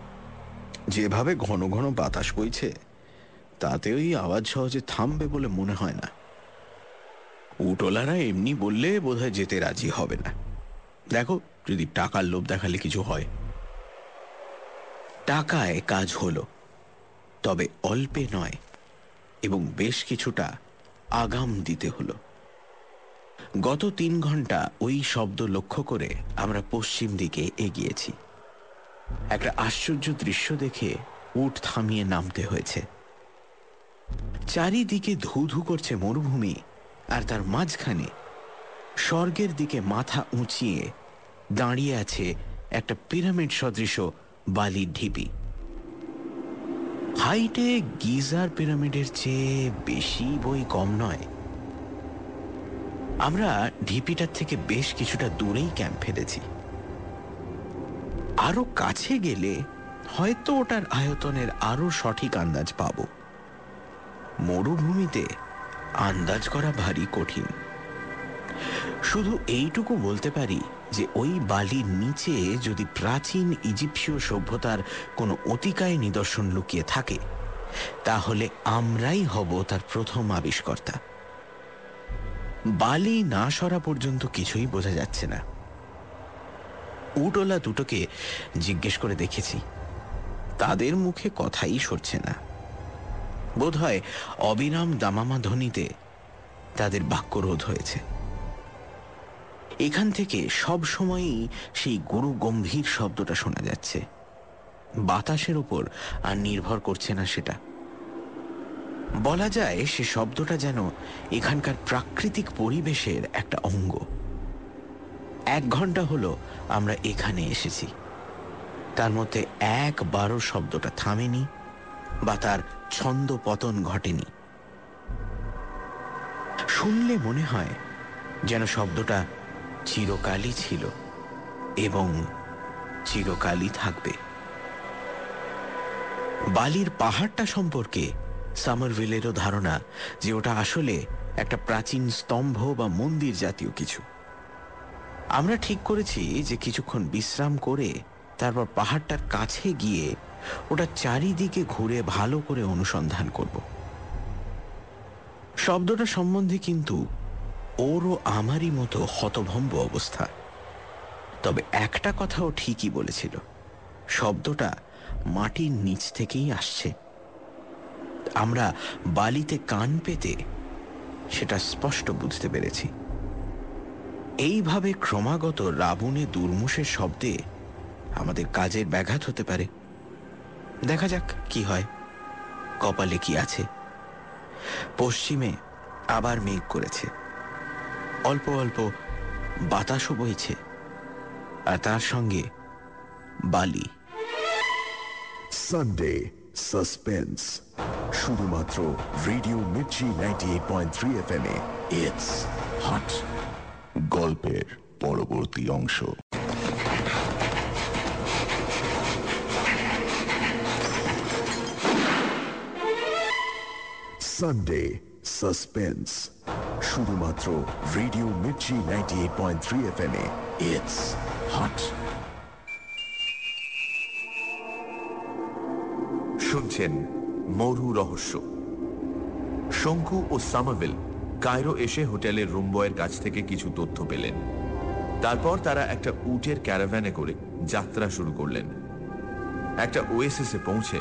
যেভাবে ঘন ঘন বাতাস বইছে, তাতে ওই আওয়াজ সহজে থামবে বলে মনে হয় না। উটোলারা এমনি বললে বোধহয় যেতে রাজি হবে না। দেখো, যদি টাকার লোভ দেখালে কিছু হয়। টাকায় কাজ হলো, তবে অল্পে নয়, এবং বেশ কিছুটা আগাম দিতে হলো। গত তিন ঘণ্টা ওই শব্দ লক্ষ্য করে আমরা পশ্চিম দিকে এগিয়েছি। একটা আশ্চর্য দৃশ্য দেখে উঠ থামিয়ে নামতে হয়েছে। চারিদিকে ধু ধু করছে মরুভূমি আর তার মাঝখানে স্বর্গের দিকে মাথা উঁচিয়ে দাঁড়িয়ে আছে একটা পিরামিড সদৃশ বালির ঢিপি। হাইটে গিজার পিরামিডের চেয়ে বেশি বই কম নয়। আমরা ঢিপিটার থেকে বেশ কিছুটা দূরেই ক্যাম্প ফেলেছি। আরও কাছে গেলে হয়তো ওটার আয়তনের আরও সঠিক আন্দাজ পাব। মরুভূমিতে আন্দাজ করা ভারী কঠিন। শুধু এইটুকু বলতে পারি যে ওই বালির নিচে যদি প্রাচীন ইজিপসীয় সভ্যতার কোনো অতিকায় নিদর্শন লুকিয়ে থাকে, তাহলে আমরাই হব তার প্রথম আবিষ্কর্তা। বালি না সরা পর্যন্ত কিছুই বোঝা যাচ্ছে না। উটোলা দুটোকে জিজ্ঞেস করে দেখেছি। তাদের মুখে কথাই সরছে না। বোধহয় অবিরাম দামামা ধ্বনিতে তাদের বাক্যরোধ হয়েছে। এখান থেকে সব সময়ই সেই গুরু গম্ভীর শব্দটা শোনা যাচ্ছে। বাতাসের উপর আর নির্ভর করছে না সেটা। বলা যায় সে শব্দটা যেন এখানকার প্রাকৃতিক পরিবেশের একটা অঙ্গ। এক ঘণ্টা হলো আমরা এখানে এসেছি। তার মধ্যে একবারও শব্দটা থামেনি বা তার ছন্দ পতন ঘটেনি। শুনলে মনে হয় যেন শব্দটা চিরকালই ছিল এবং চিরকালই থাকবে। বালির পাহাড়টা সম্পর্কে সামারভিলেরও ধারণা যে ওটা আসলে একটা প্রাচীন স্তম্ভ বা মন্দির জাতীয় কিছু। আমরা ঠিক করেছি যে কিছুক্ষণ বিশ্রাম করে তারপর পাহাড়টার কাছে গিয়ে ওটা চারিদিকে ঘুরে ভালো করে অনুসন্ধান করব। শব্দটা সম্বন্ধে কিন্তু ওরও আমারই মতো হতভম্ব অবস্থা। তবে একটা কথাও ঠিকই বলেছিল, শব্দটা মাটির নিচ থেকেই আসছে। আমরা বালিতে কান পেতে সেটা স্পষ্ট বুঝতে পেরেছি। এইভাবে ক্রমাগত রাবণে দুর্মুষের শব্দে আমাদের কাজের ব্যাঘাত হতে পারে। দেখা যাক কি হয়। কপালে কি আছে? পশ্চিমে আবার মেঘ করেছে। অল্প অল্প বাতাসও বইছে। আর তার সঙ্গে বালি। সানডে সাসপেন্স শুধুমাত্র radio Mirchi ninety eight point three F it's hot গল্পের পরবর্তী অংশ। সানডে সাসপেন্স শুধুমাত্র radio Mirchi ninety eight point three F M it's hot শুনছেন মরু রহস্য। শঙ্কু ও সামাভিল কায়রো এসে হোটেলের রুম বয়ের কাছ থেকে কিছু তথ্য পেলেন। তারপর তারা একটা উটের ক্যারাভ্যানে করে যাত্রা শুরু করলেন। একটা ওয়েসিসে পৌঁছে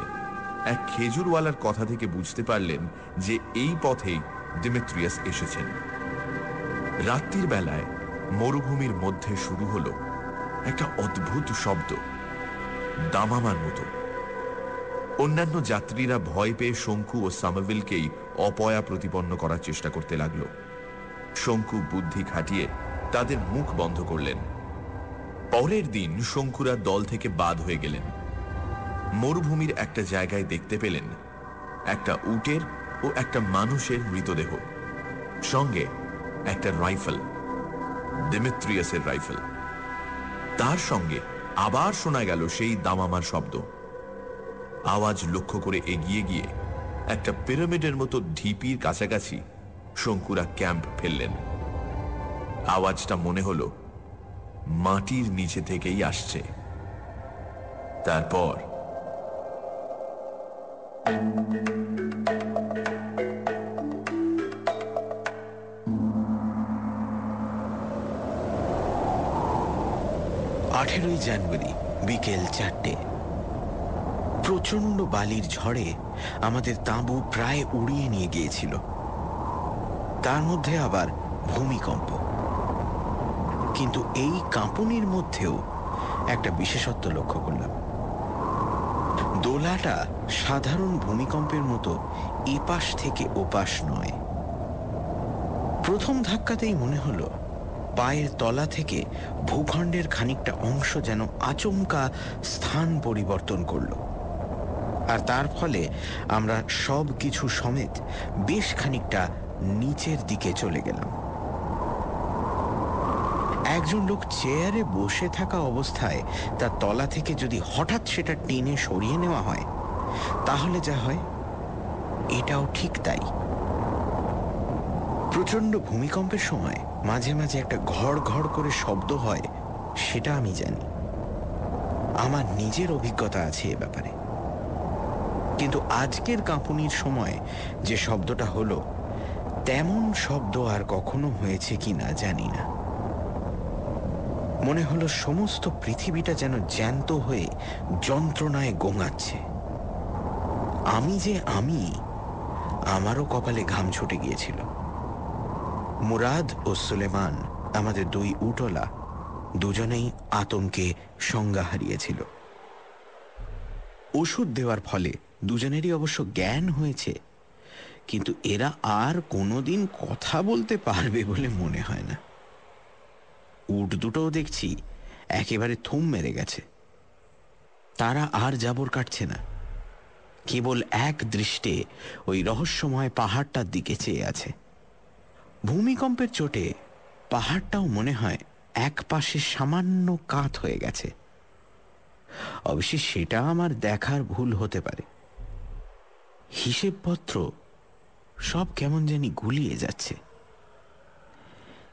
এক খেজুরওয়ালার কথা থেকে বুঝতে পারলেন যে এই পথেই ডিমেট্রিয়াস এসেছেন। রাত্রির বেলায় মরুভূমির মধ্যে শুরু হলো একটা অদ্ভুত শব্দ, দামামার মতো। অন্যান্য যাত্রীরা ভয় পেয়ে শঙ্কু ও সামাভিলকেই অপয়া প্রতিপন্ন করার চেষ্টা করতে লাগল। শঙ্কু বুদ্ধি খাটিয়ে তাদের মুখ বন্ধ করলেন। পরের দিন শঙ্কুরা দল থেকে বাদ হয়ে গেলেন। মরুভূমির একটা জায়গায় দেখতে পেলেন একটা উটের ও একটা মানুষের মৃতদেহ। সঙ্গে একটা রাইফেল ডিমিত্রিয়াসের রাইফেল। তার সঙ্গে আবার শোনা গেল সেই দামামার শব্দ। আওয়াজ লক্ষ্য করে এগিয়ে গিয়ে একটা পিরামিডের মতো ঢিপির কাছাকাছি শঙ্কুরা ক্যাম্প ফেললেন। আওয়াজটা মনে হলো মাটির নিচে থেকেই আসছে। তারপর আঠেরোই জানুয়ারি বিকেল চারটে। প্রচণ্ড বালির ঝড়ে আমাদের তাঁবু প্রায় উড়িয়ে নিয়ে গিয়েছিল। তার মধ্যে আবার ভূমিকম্প। কিন্তু এই কাঁপুনির মধ্যেও একটা বিশেষত্ব লক্ষ্য করলাম। দোলাটা সাধারণ ভূমিকম্পের মতো এপাশ থেকে ওপাশ নয়। প্রথম ধাক্কাতেই মনে হলো, পায়ের তলা থেকে ভূখণ্ডের খানিকটা অংশ যেন আচমকা স্থান পরিবর্তন করল। আর তার ফলে আমরা সব কিছু সমেত বেশ খানিকটা নিচের দিকে চলে গেলাম। একজন লোক চেয়ারে বসে থাকা অবস্থায় তার তলা থেকে যদি হঠাৎ সেটা টেনে সরিয়ে নেওয়া হয়, তাহলে যা হয়, এটাও ঠিক তাই। প্রচণ্ড ভূমিকম্পের সময় মাঝে মাঝে একটা ঘড় ঘড় করে শব্দ হয়, সেটা আমি জানি। আমার নিজের অভিজ্ঞতা আছে এ ব্যাপারে। কিন্তু আজকের কাঁপুনির সময় যে শব্দটা হলো, তেমন শব্দ আর কখনো হয়েছে কি না জানি না। মনে হলো সমস্ত পৃথিবীটা যেন জ্যান্ত হয়ে যন্ত্রণায় গোঙাচ্ছে। আমি যে আমি, আমারও কপালে ঘাম ছুটে গিয়েছিল। মুরাদ ও সুলেমান, আমাদের দুই উটলা, দুজনেই আতঙ্কে সংজ্ঞা হারিয়েছিল। ওষুধ দেওয়ার ফলে দুজনেরই অবশ্য জ্ঞান হয়েছে, কিন্তু এরা আর কোনোদিন কথা বলতে পারবে বলে মনে হয় না। উট দুটোও দেখছি একেবারে থুম মেরে গেছে। তারা আর জাবর কাটছে না। কেবল এক দৃষ্টে ওই রহস্যময় পাহাড়টার দিকে চেয়ে আছে। ভূমিকম্পের চোটে পাহাড়টাও মনে হয় এক পাশে সামান্য কাত হয়ে গেছে। অবশ্যই সেটা আমার দেখার ভুল হতে পারে। হিসেবপত্র সব কেমন জানি গুলিয়ে যাচ্ছে।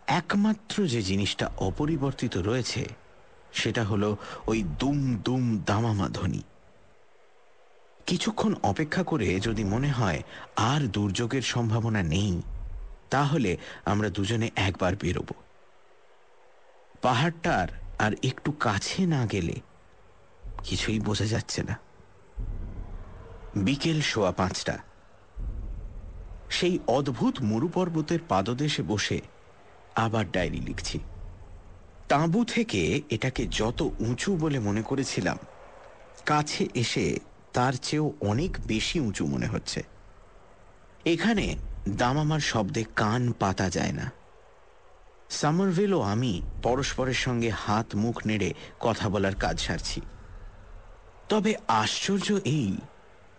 একমাত্র যে জিনিসটা অপরিবর্তিত রয়েছে, সেটা হলো ওই দুম দুম দামামা ধ্বনি। কিছুক্ষণ অপেক্ষা করে যদি মনে হয় আর দুর্যোগের সম্ভাবনা নেই, তাহলে আমরা দুজনে একবার বেরোব। পাহাড়টার আর একটু কাছে না গেলে কিছুই বোঝা যাচ্ছে না। বিকেল সোয়া পাঁচটা। সেই অদ্ভুত মরুপর্বতের পাদদেশে বসে আবার ডায়েরি লিখছি। তাঁবু থেকে এটাকে যত উঁচু বলে মনে করেছিলাম, কাছে এসে তার চেয়েও অনেক বেশি উঁচু মনে হচ্ছে। এখানে দামামার শব্দে কান পাতা যায় না। সামারভিল ও আমি পরস্পরের সঙ্গে হাত মুখ নেড়ে কথা বলার কাজ সারছি। তবে আশ্চর্য এই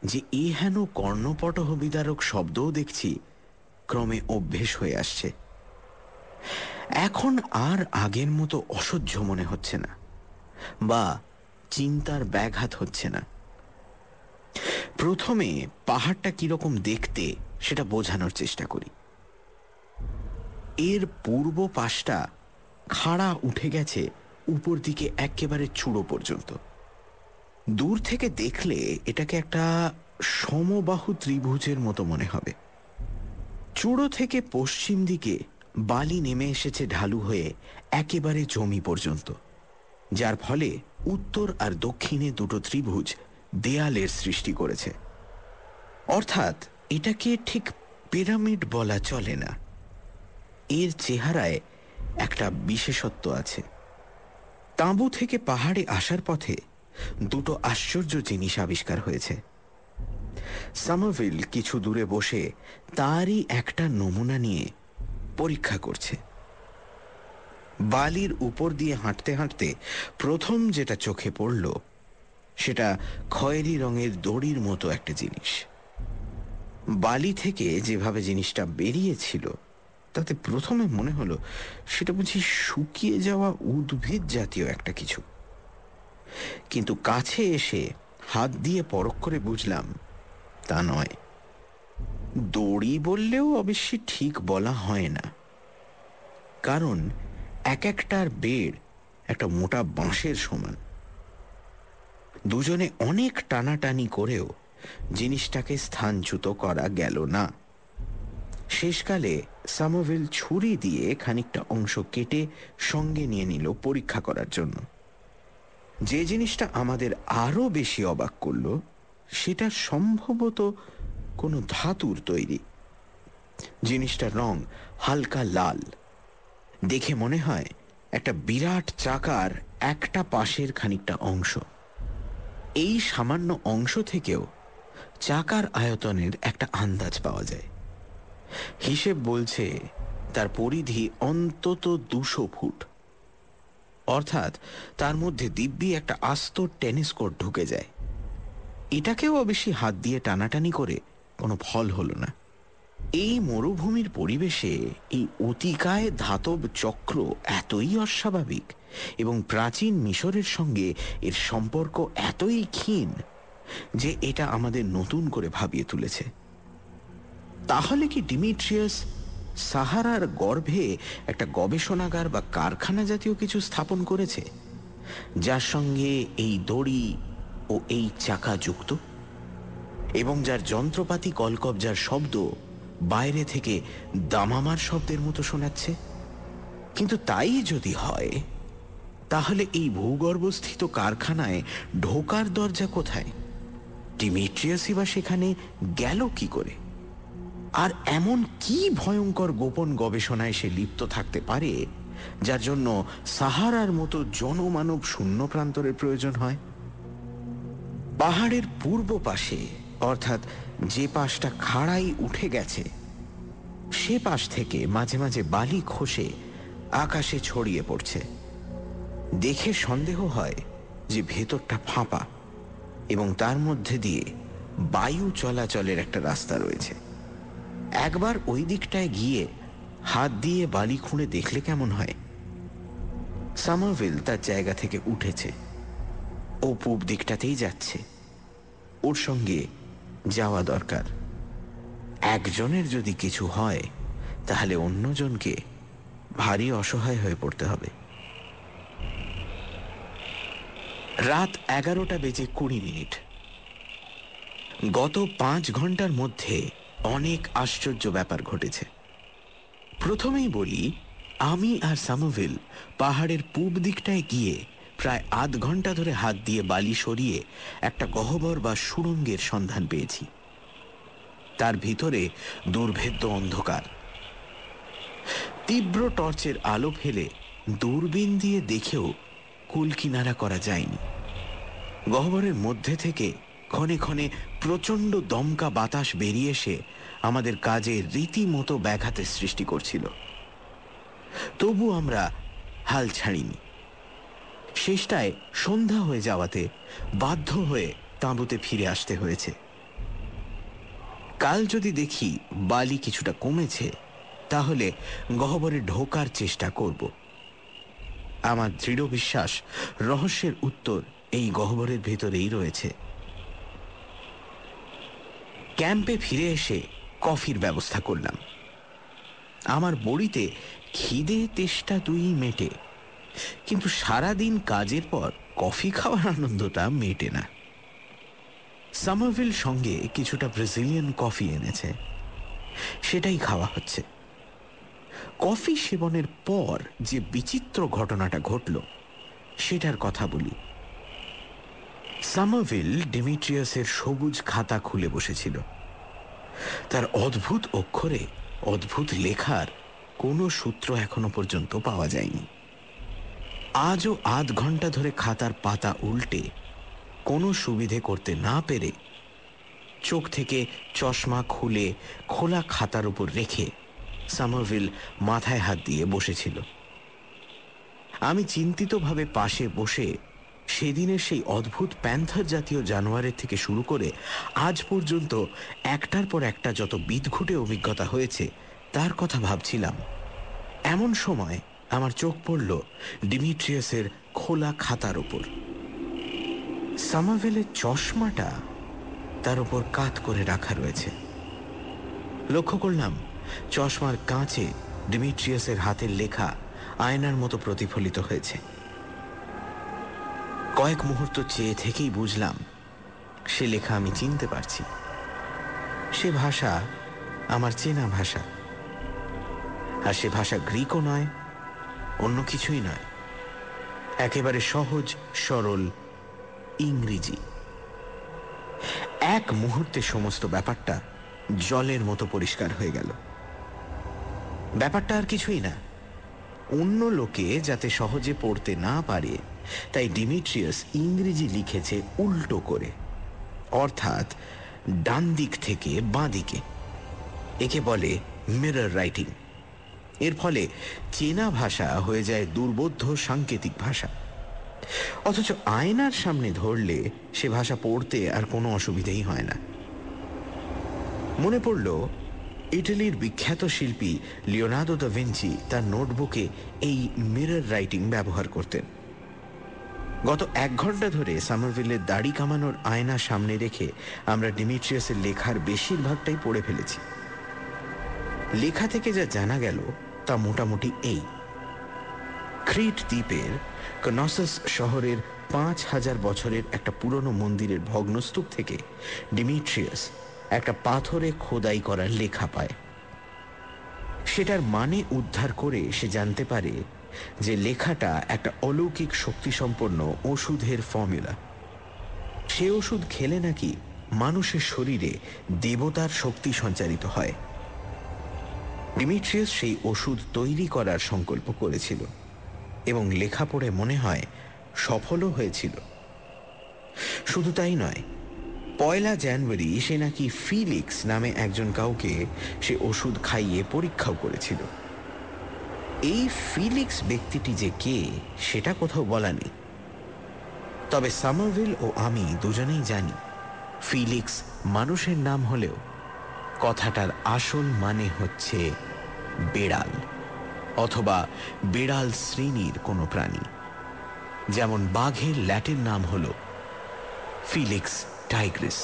যে এ হেন কর্ণপটহ বিদারক শব্দও দেখছি, ক্রমে অভ্যেস হয়ে আসছে। এখন আর আগের মতো অসহ্য মনে হচ্ছে না, বা চিন্তার ব্যাঘাত হচ্ছে না। প্রথমে পাহাড়টা কীরকম দেখতে সেটা বোঝানোর চেষ্টা করি। এর পূর্ব পাশটা খাড়া উঠে গেছে, উপর দিকে একেবারে চূড়ো পর্যন্ত। দূর থেকে দেখলে এটাকে একটা সমবাহু ত্রিভুজের মতো মনে হবে। চূড়ো থেকে পশ্চিম দিকে বালি নেমে এসেছে ঢালু হয়ে একেবারে জমি পর্যন্ত, যার ফলে উত্তর আর দক্ষিণে দুটো ত্রিভুজ দেয়ালের সৃষ্টি করেছে। অর্থাৎ এটাকে ঠিক পিরামিড বলা চলে না। এর চেহারায় একটা বিশেষত্ব আছে। তাঁবু থেকে পাহাড়ে আসার পথে দুটো আশ্চর্য জিনিস আবিষ্কার হয়েছে। সামারভিল কিছু দূরে বসে তারই একটা নমুনা নিয়ে পরীক্ষা করছে। বালির উপর দিয়ে হাঁটতে হাঁটতে প্রথম যেটা চোখে পড়ল, সেটা খয়েরি রঙের দড়ির মতো একটা জিনিস। বালি থেকে যেভাবে জিনিসটা বেরিয়েছিল, তাতে প্রথমে মনে হলো সেটা বুঝি শুকিয়ে যাওয়া উদ্ভিদ জাতীয় একটা কিছু। কিন্তু কাছে এসে হাত দিয়ে পরখ করে বুঝলাম, তা নয়। দড়ি বললেও অবশ্যই ঠিক বলা হয় না। কারণ এক একটার বেড় একটা মোটা বাঁশের সমান। দুজনে অনেক টানাটানি করেও জিনিসটাকে স্থানচ্যুত করা গেল না। শেষকালে সামোভিল ছুরি দিয়ে খানিকটা অংশ কেটে সঙ্গে নিয়ে নিল পরীক্ষা করার জন্য। যে জিনিসটা আমাদের আরও বেশি অবাক করল, সেটা সম্ভবত কোনো ধাতুর তৈরি। জিনিসটার রং হালকা লাল। দেখে মনে হয় একটা বিরাট চাকার একটা পাশের খানিকটা অংশ। এই সামান্য অংশ থেকেও চাকার আয়তনের একটা আন্দাজ পাওয়া যায়। হিসেব বলছে তার পরিধি অন্তত দুশো ফুট। অর্থাৎ তার মধ্যে দিব্যি একটা আস্ত টেনিস কোর্ট ঢুকে যায়। এটাকেও অবশ্যই হাত দিয়ে টানাটানি করে কোনো ফল হলো না। এই মরুভূমির পরিবেশে এই অতিকায় ধাতব চক্র এতই অস্বাভাবিক এবং প্রাচীন মিশরের সঙ্গে এর সম্পর্ক এতই ক্ষীণ যে এটা আমাদের নতুন করে ভাবিয়ে তুলেছে। তাহলে কি ডিমিট্রিয়াস সাহারার গর্ভে একটা গবেষণাগার বা কারখানা জাতীয় কিছু স্থাপন করেছে, যার সঙ্গে এই দড়ি ও এই চাকা যুক্ত, এবং যার যন্ত্রপাতি কলকবজার শব্দ বাইরে থেকে দামামার শব্দের মতো শোনাচ্ছে। কিন্তু তাই যদি হয়, তাহলে এই ভূগর্ভস্থিত কারখানায় ঢোকার দরজা কোথায়? ডিমিট্রিয়াসই বা সেখানে গেল কি করে? আর এমন কি ভয়ঙ্কর গোপন গবেষণায় সে লিপ্ত থাকতে পারে, যার জন্য সাহারার মতো জনমানব শূন্য প্রান্তরের প্রয়োজন হয়? পাহাড়ের পূর্ব পাশে, অর্থাৎ যে পাশটা খাড়াই উঠে গেছে, সে পাশ থেকে মাঝে মাঝে বালি খসে আকাশে ছড়িয়ে পড়ছে। দেখে সন্দেহ হয় যে ভেতরটা ফাঁপা এবং তার মধ্যে দিয়ে বায়ু চলাচলের একটা রাস্তা রয়েছে। একবার ওই দিকটায় গিয়ে হাত দিয়ে বালি খুঁড়ে দেখলে কেমন হয়? সামারভিল তার জায়গা থেকে উঠেছে। ও পূব দিকটাতেই যাচ্ছে। ওর সঙ্গে যাওয়া দরকার। একজনের যদি কিছু হয়, তাহলে অন্যজনকে ভারী অসহায় হয়ে পড়তে হবে। রাত এগারোটা বেজে কুড়ি মিনিট। গত পাঁচ ঘণ্টার মধ্যে অনেক আশ্চর্য ব্যাপার ঘটেছে। প্রথমেই বলি, আমি আর সামোভিল পাহাড়ের পূব দিকটায় গিয়ে প্রায় আধ ঘণ্টা ধরে হাত দিয়ে বালি সরিয়ে একটা গহ্বর বা সুড়ঙ্গের সন্ধান পেয়েছি। তার ভিতরে দুর্ভেদ্য অন্ধকার। তীব্র টর্চের আলো ফেলে দূরবীন দিয়ে দেখেও কুল কিনারা করা যায়নি। গহ্বরের মধ্যে থেকে ক্ষণে ক্ষণে প্রচণ্ড দমকা বাতাস বেরিয়ে এসে আমাদের কাজে রীতিমতো ব্যাঘাতের সৃষ্টি করছিল। তবু আমরা হাল ছাড়িনি। শেষটায় সন্ধ্যা হয়ে যাওয়াতে বাধ্য হয়ে তাঁবুতে ফিরে আসতে হয়েছে। কাল যদি দেখি বালি কিছুটা কমেছে, তাহলে গহ্বরে ঢোকার চেষ্টা করব। আমার দৃঢ় বিশ্বাস রহস্যের উত্তর এই গহ্বরের ভেতরেই রয়েছে। ক্যাম্পে ফিরে এসে কফির ব্যবস্থা করলাম। আমার বড়িতে খিদে তেষ্টা দুই মেটে, কিন্তু সারাদিন কাজের পর কফি খাওয়ার আনন্দটা মেটে না। সামারভিল সঙ্গে কিছুটা ব্রাজিলিয়ান কফি এনেছে, সেটাই খাওয়া হচ্ছে। কফি সেবনের পর যে বিচিত্র ঘটনাটা ঘটল, সেটার কথা বলি। সামারভিল ডিমিট্রিয়াসের সবুজ খাতা খুলে বসেছিল। তার অদ্ভুত অক্ষরে অদ্ভুত লেখার কোনো সূত্র এখনও পর্যন্ত পাওয়া যায়নি। আজও আধ ঘণ্টা ধরে খাতার পাতা উল্টে কোনো সুবিধে করতে না পেরে চোখ থেকে চশমা খুলে খোলা খাতার উপর রেখে সামারভিল মাথায় হাত দিয়ে বসেছিল। আমি চিন্তিতভাবে পাশে বসে সেদিনের সেই অদ্ভুত প্যান্থার জাতীয় জানোয়ারের থেকে শুরু করে আজ পর্যন্ত একটার পর একটা যত বিদঘুটে অভিজ্ঞতা হয়েছে, তার কথা ভাবছিলাম। এমন সময় আমার চোখ পড়ল ডিমিট্রিয়াসের খোলা খাতার ওপর সামাভেলের চশমাটা তার উপর কাত করে রাখা রয়েছে। লক্ষ্য করলাম চশমার কাঁচে ডিমিট্রিয়াসের হাতের লেখা আয়নার মতো প্রতিফলিত হয়েছে। কয়েক মুহূর্ত চেয়ে থেকেই বুঝলাম, সে লেখা আমি চিনতে পারছি। সে ভাষা আমার চেনা ভাষা। আর সে ভাষা গ্রিকও নয়, অন্য কিছুই নয়। একেবারে সহজ, সরল, ইংরেজি। এক মুহূর্তে সমস্ত ব্যাপারটা জলের মতো পরিষ্কার হয়ে গেল। ব্যাপারটা আর কিছুই না। অন্য লোকে যাতে সহজে পড়তে না পারে তাই ডিমিট্রিয়াস ইংরেজি লিখেছে উল্টো করে, অর্থাৎ ডান দিক থেকে বাঁ দিকে। একে বলে মিরর রাইটিং। এর ফলে চেনা ভাষা হয়ে যায় দুর্বোধ্য সাংকেতিক ভাষা। অথচ আয়নার সামনে ধরলে সে ভাষা পড়তে আর কোনো অসুবিধেই হয় না। মনে পড়ল, ইটালির বিখ্যাত শিল্পী লিওনার্দো দ্য ভিঞ্চি তার নোটবুকে এই মিরর রাইটিং ব্যবহার করতেন। গত এক ঘণ্টা ধরে সামারভিলের দাড়ি কামানোর আয়না সামনে রেখে আমরা ডিমিট্রিয়াসের লেখার বেশিরভাগটাই পড়ে ফেলেছি। লেখা থেকে যা জানা গেল তা মোটামুটি এই। ক্রিট দ্বীপের কনসাস শহরের পাঁচ হাজার বছরের একটা পুরনো মন্দিরের ভগ্নস্তূপ থেকে ডিমিট্রিয়াস একটা পাথরে খোদাই করার লেখা পায়। সেটার মানে উদ্ধার করে সে জানতে পারে যে লেখাটা একটা অলৌকিক শক্তিসম্পন্ন ওষুধের ফর্মুলা সে ওষুধ খেলে নাকি মানুষের শরীরে দেবতার শক্তি সঞ্চারিত হয়। ডিমিট্রিয়াস সেই ওষুধ তৈরি করার সংকল্প করেছিল এবং লেখা পড়ে মনে হয় সফলও হয়েছিল। শুধু তাই নয়, পয়লা জানুয়ারি সে নাকি ফিলিক্স নামে একজন কাউকে সে ওষুধ খাইয়ে পরীক্ষাও করেছিল। এই ফিলিক্স ব্যক্তিটি যে কে, সেটা কোথাও বলা নেই। তবে সামারভিল ও আমি দুজনেই জানি, ফিলিক্স মানুষের নাম হলেও কথাটার আসল মানে হচ্ছে বেড়াল, অথবা বেড়াল শ্রেণির কোনো প্রাণী। যেমন বাঘের ল্যাটিন নাম হল ফিলিক্স টাইগ্রিস।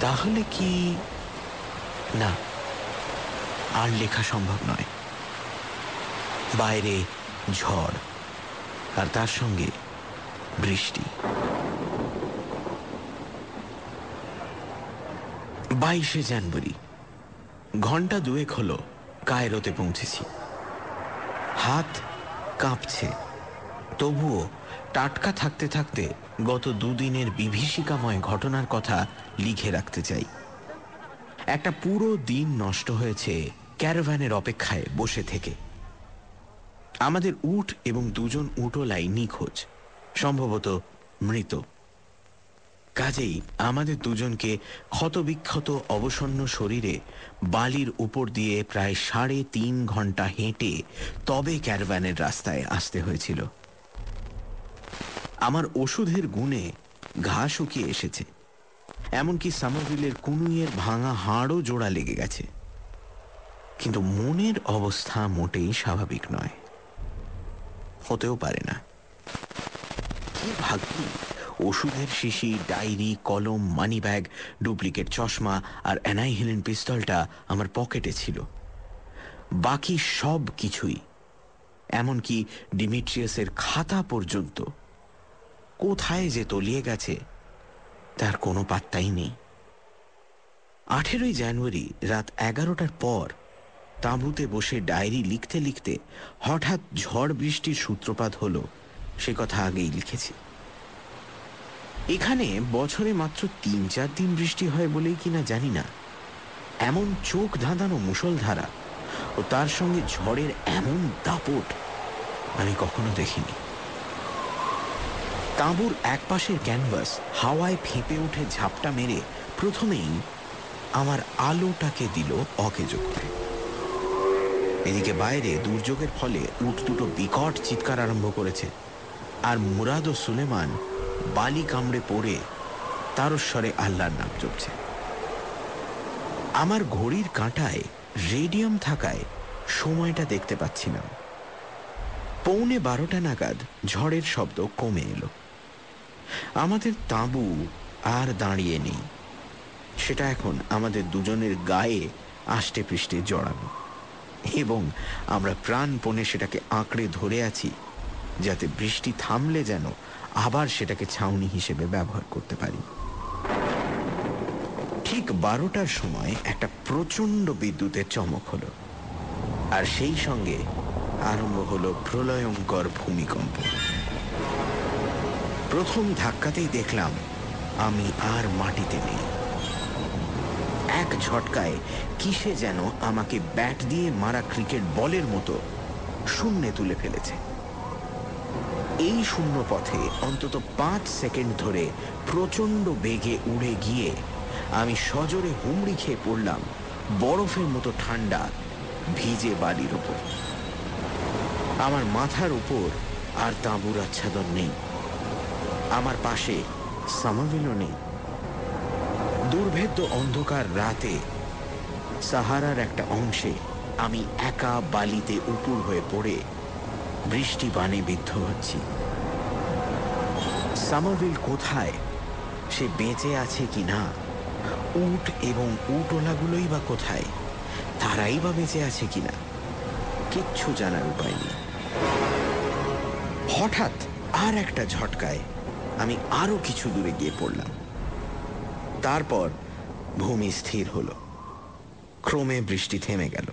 তাহলে কি না আর লেখা সম্ভব নয়। বাইরে ঝড় আর তার সঙ্গে বৃষ্টি। বাইশে জানুয়ারি, ঘণ্টা দুয়েক হলো কায়রোতে পৌঁছেছি। হাত কাঁপছে, তবুও টাটকা থাকতে থাকতে গত দুদিনের বিভীষিকাময় ঘটনার কথা লিখে রাখতে চাই। একটা পুরো দিন নষ্ট হয়েছে ক্যারাভ্যানের অপেক্ষায় বসে থেকে। আমাদের উট এবং দুজন উটোলাই নিখোঁজ সম্ভবত মৃত। কাজেই আমাদের দুজনকে ক্ষতবিক্ষত অবসন্ন শরীরে বালির উপর দিয়ে প্রায় সাড়ে তিন ঘণ্টা হেঁটে তবে ক্যারভ্যানের রাস্তায় আসতে হয়েছিল। আমার ওষুধের গুণে ঘা শুকিয়ে এসেছে। এমনকি সামারভিলের কুনুইয়ের ভাঙা হাড়ও জোড়া লেগে গেছে। কিন্তু মনের অবস্থা মোটেই স্বাভাবিক নয়। হতেও পারে না। কি ভাগ্যি ওষুধের শিশি, ডায়েরি, কলম মানি ব্যাগ ডুপ্লিকেট চশমা আর অ্যানাইহিলিন পিস্তলটা আমার পকেটে ছিল। বাকি সব কিছুই, এমনকি ডিমিট্রিয়াসের খাতা পর্যন্ত, কোথায় যে তলিয়ে গেছে, তার কোনো পাত্তাই নেই। আঠেরোই জানুয়ারি, রাত এগারোটার পর তাঁবুতে বসে ডায়েরি লিখতে লিখতে হঠাৎ ঝড় বৃষ্টির সূত্রপাত হলো। সে কথা আগেই লিখেছি। এখানে বছরে মাত্র তিন চার দিন বৃষ্টি হয় বলেই কিনা জানি না। এমন চোখ ধাঁধানো মুসলধারা ও তার সঙ্গে ঝড়ের এমন দাপট আমি কখনো দেখিনি। তাঁবুর একপাশের ক্যানভাস হাওয়ায় ফেঁপে উঠে ঝাপটা মেরে প্রথমেই আমার আলোটাকে দিল অকেজো করে। এদিকে বাইরে দুর্যোগের ফলে উট দুটো বিকট চিৎকার আরম্ভ করেছে। আর মুরাদ ও সুলেমান বালি কামড়ে পড়ে তারস্বরে আল্লাহর নাম জপছে। আমার ঘড়ির কাঁটায় রেডিয়াম থাকায় সময়টা দেখতে পাচ্ছি না পৌনে বারোটা নাগাদ ঝড়ের শব্দ কমে এলো। আমাদের তাঁবু আর দাঁড়িয়ে নেই। সেটা এখন আমাদের দুজনের গায়ে আষ্টে পৃষ্ঠে জড়ানো। এবং আমরা প্রাণপণে সেটাকে আঁকড়ে ধরে আছি, যাতে বৃষ্টি থামলে যেন আবার সেটাকে ছাউনি হিসেবে ব্যবহার করতে পারি। ঠিক বারোটার সময় একটা প্রচণ্ড বিদ্যুতের চমক হলো, আর সেই সঙ্গে আরম্ভ হলো প্রলয়ঙ্কর ভূমিকম্প। প্রথম ধাক্কাতেই দেখলাম, আমি আর মাটিতে নেই। এক ঝটকায় কিসে যেন আমাকে ব্যাট দিয়ে মারা ক্রিকেট বলের মতো শূন্যে তুলে ফেলেছে। এই শূন্য পথে অন্তত পাঁচ সেকেন্ড ধরে প্রচণ্ড বেগে উড়ে গিয়ে আমি সজোরে হুমড়ি খেয়ে পড়লাম বরফের মতো ঠান্ডা, ভিজে বালির ওপর। আমার মাথার উপর আর তাঁবুর আচ্ছাদন নেই। আমার পাশে সামাভিলও নেই। দুর্ভেদ্য অন্ধকার রাতে, সাহারার একটা অংশে আমি একা বালিতে উপুর হয়ে পড়ে বৃষ্টি বানে বিদ্ধ হচ্ছি। সামারভিল কোথায়? সে বেঁচে আছে কি না? উট এবং উটওয়ালাগুলোই বা কোথায়? তারাই বা বেঁচে আছে কি না? কিচ্ছু জানার উপায় নেই। হঠাৎ আর একটা ঝটকায় আমি আরও কিছু দূরে গিয়ে পড়লাম। তারপর ভূমি স্থির হলো। ক্রমে বৃষ্টি থেমে গেল।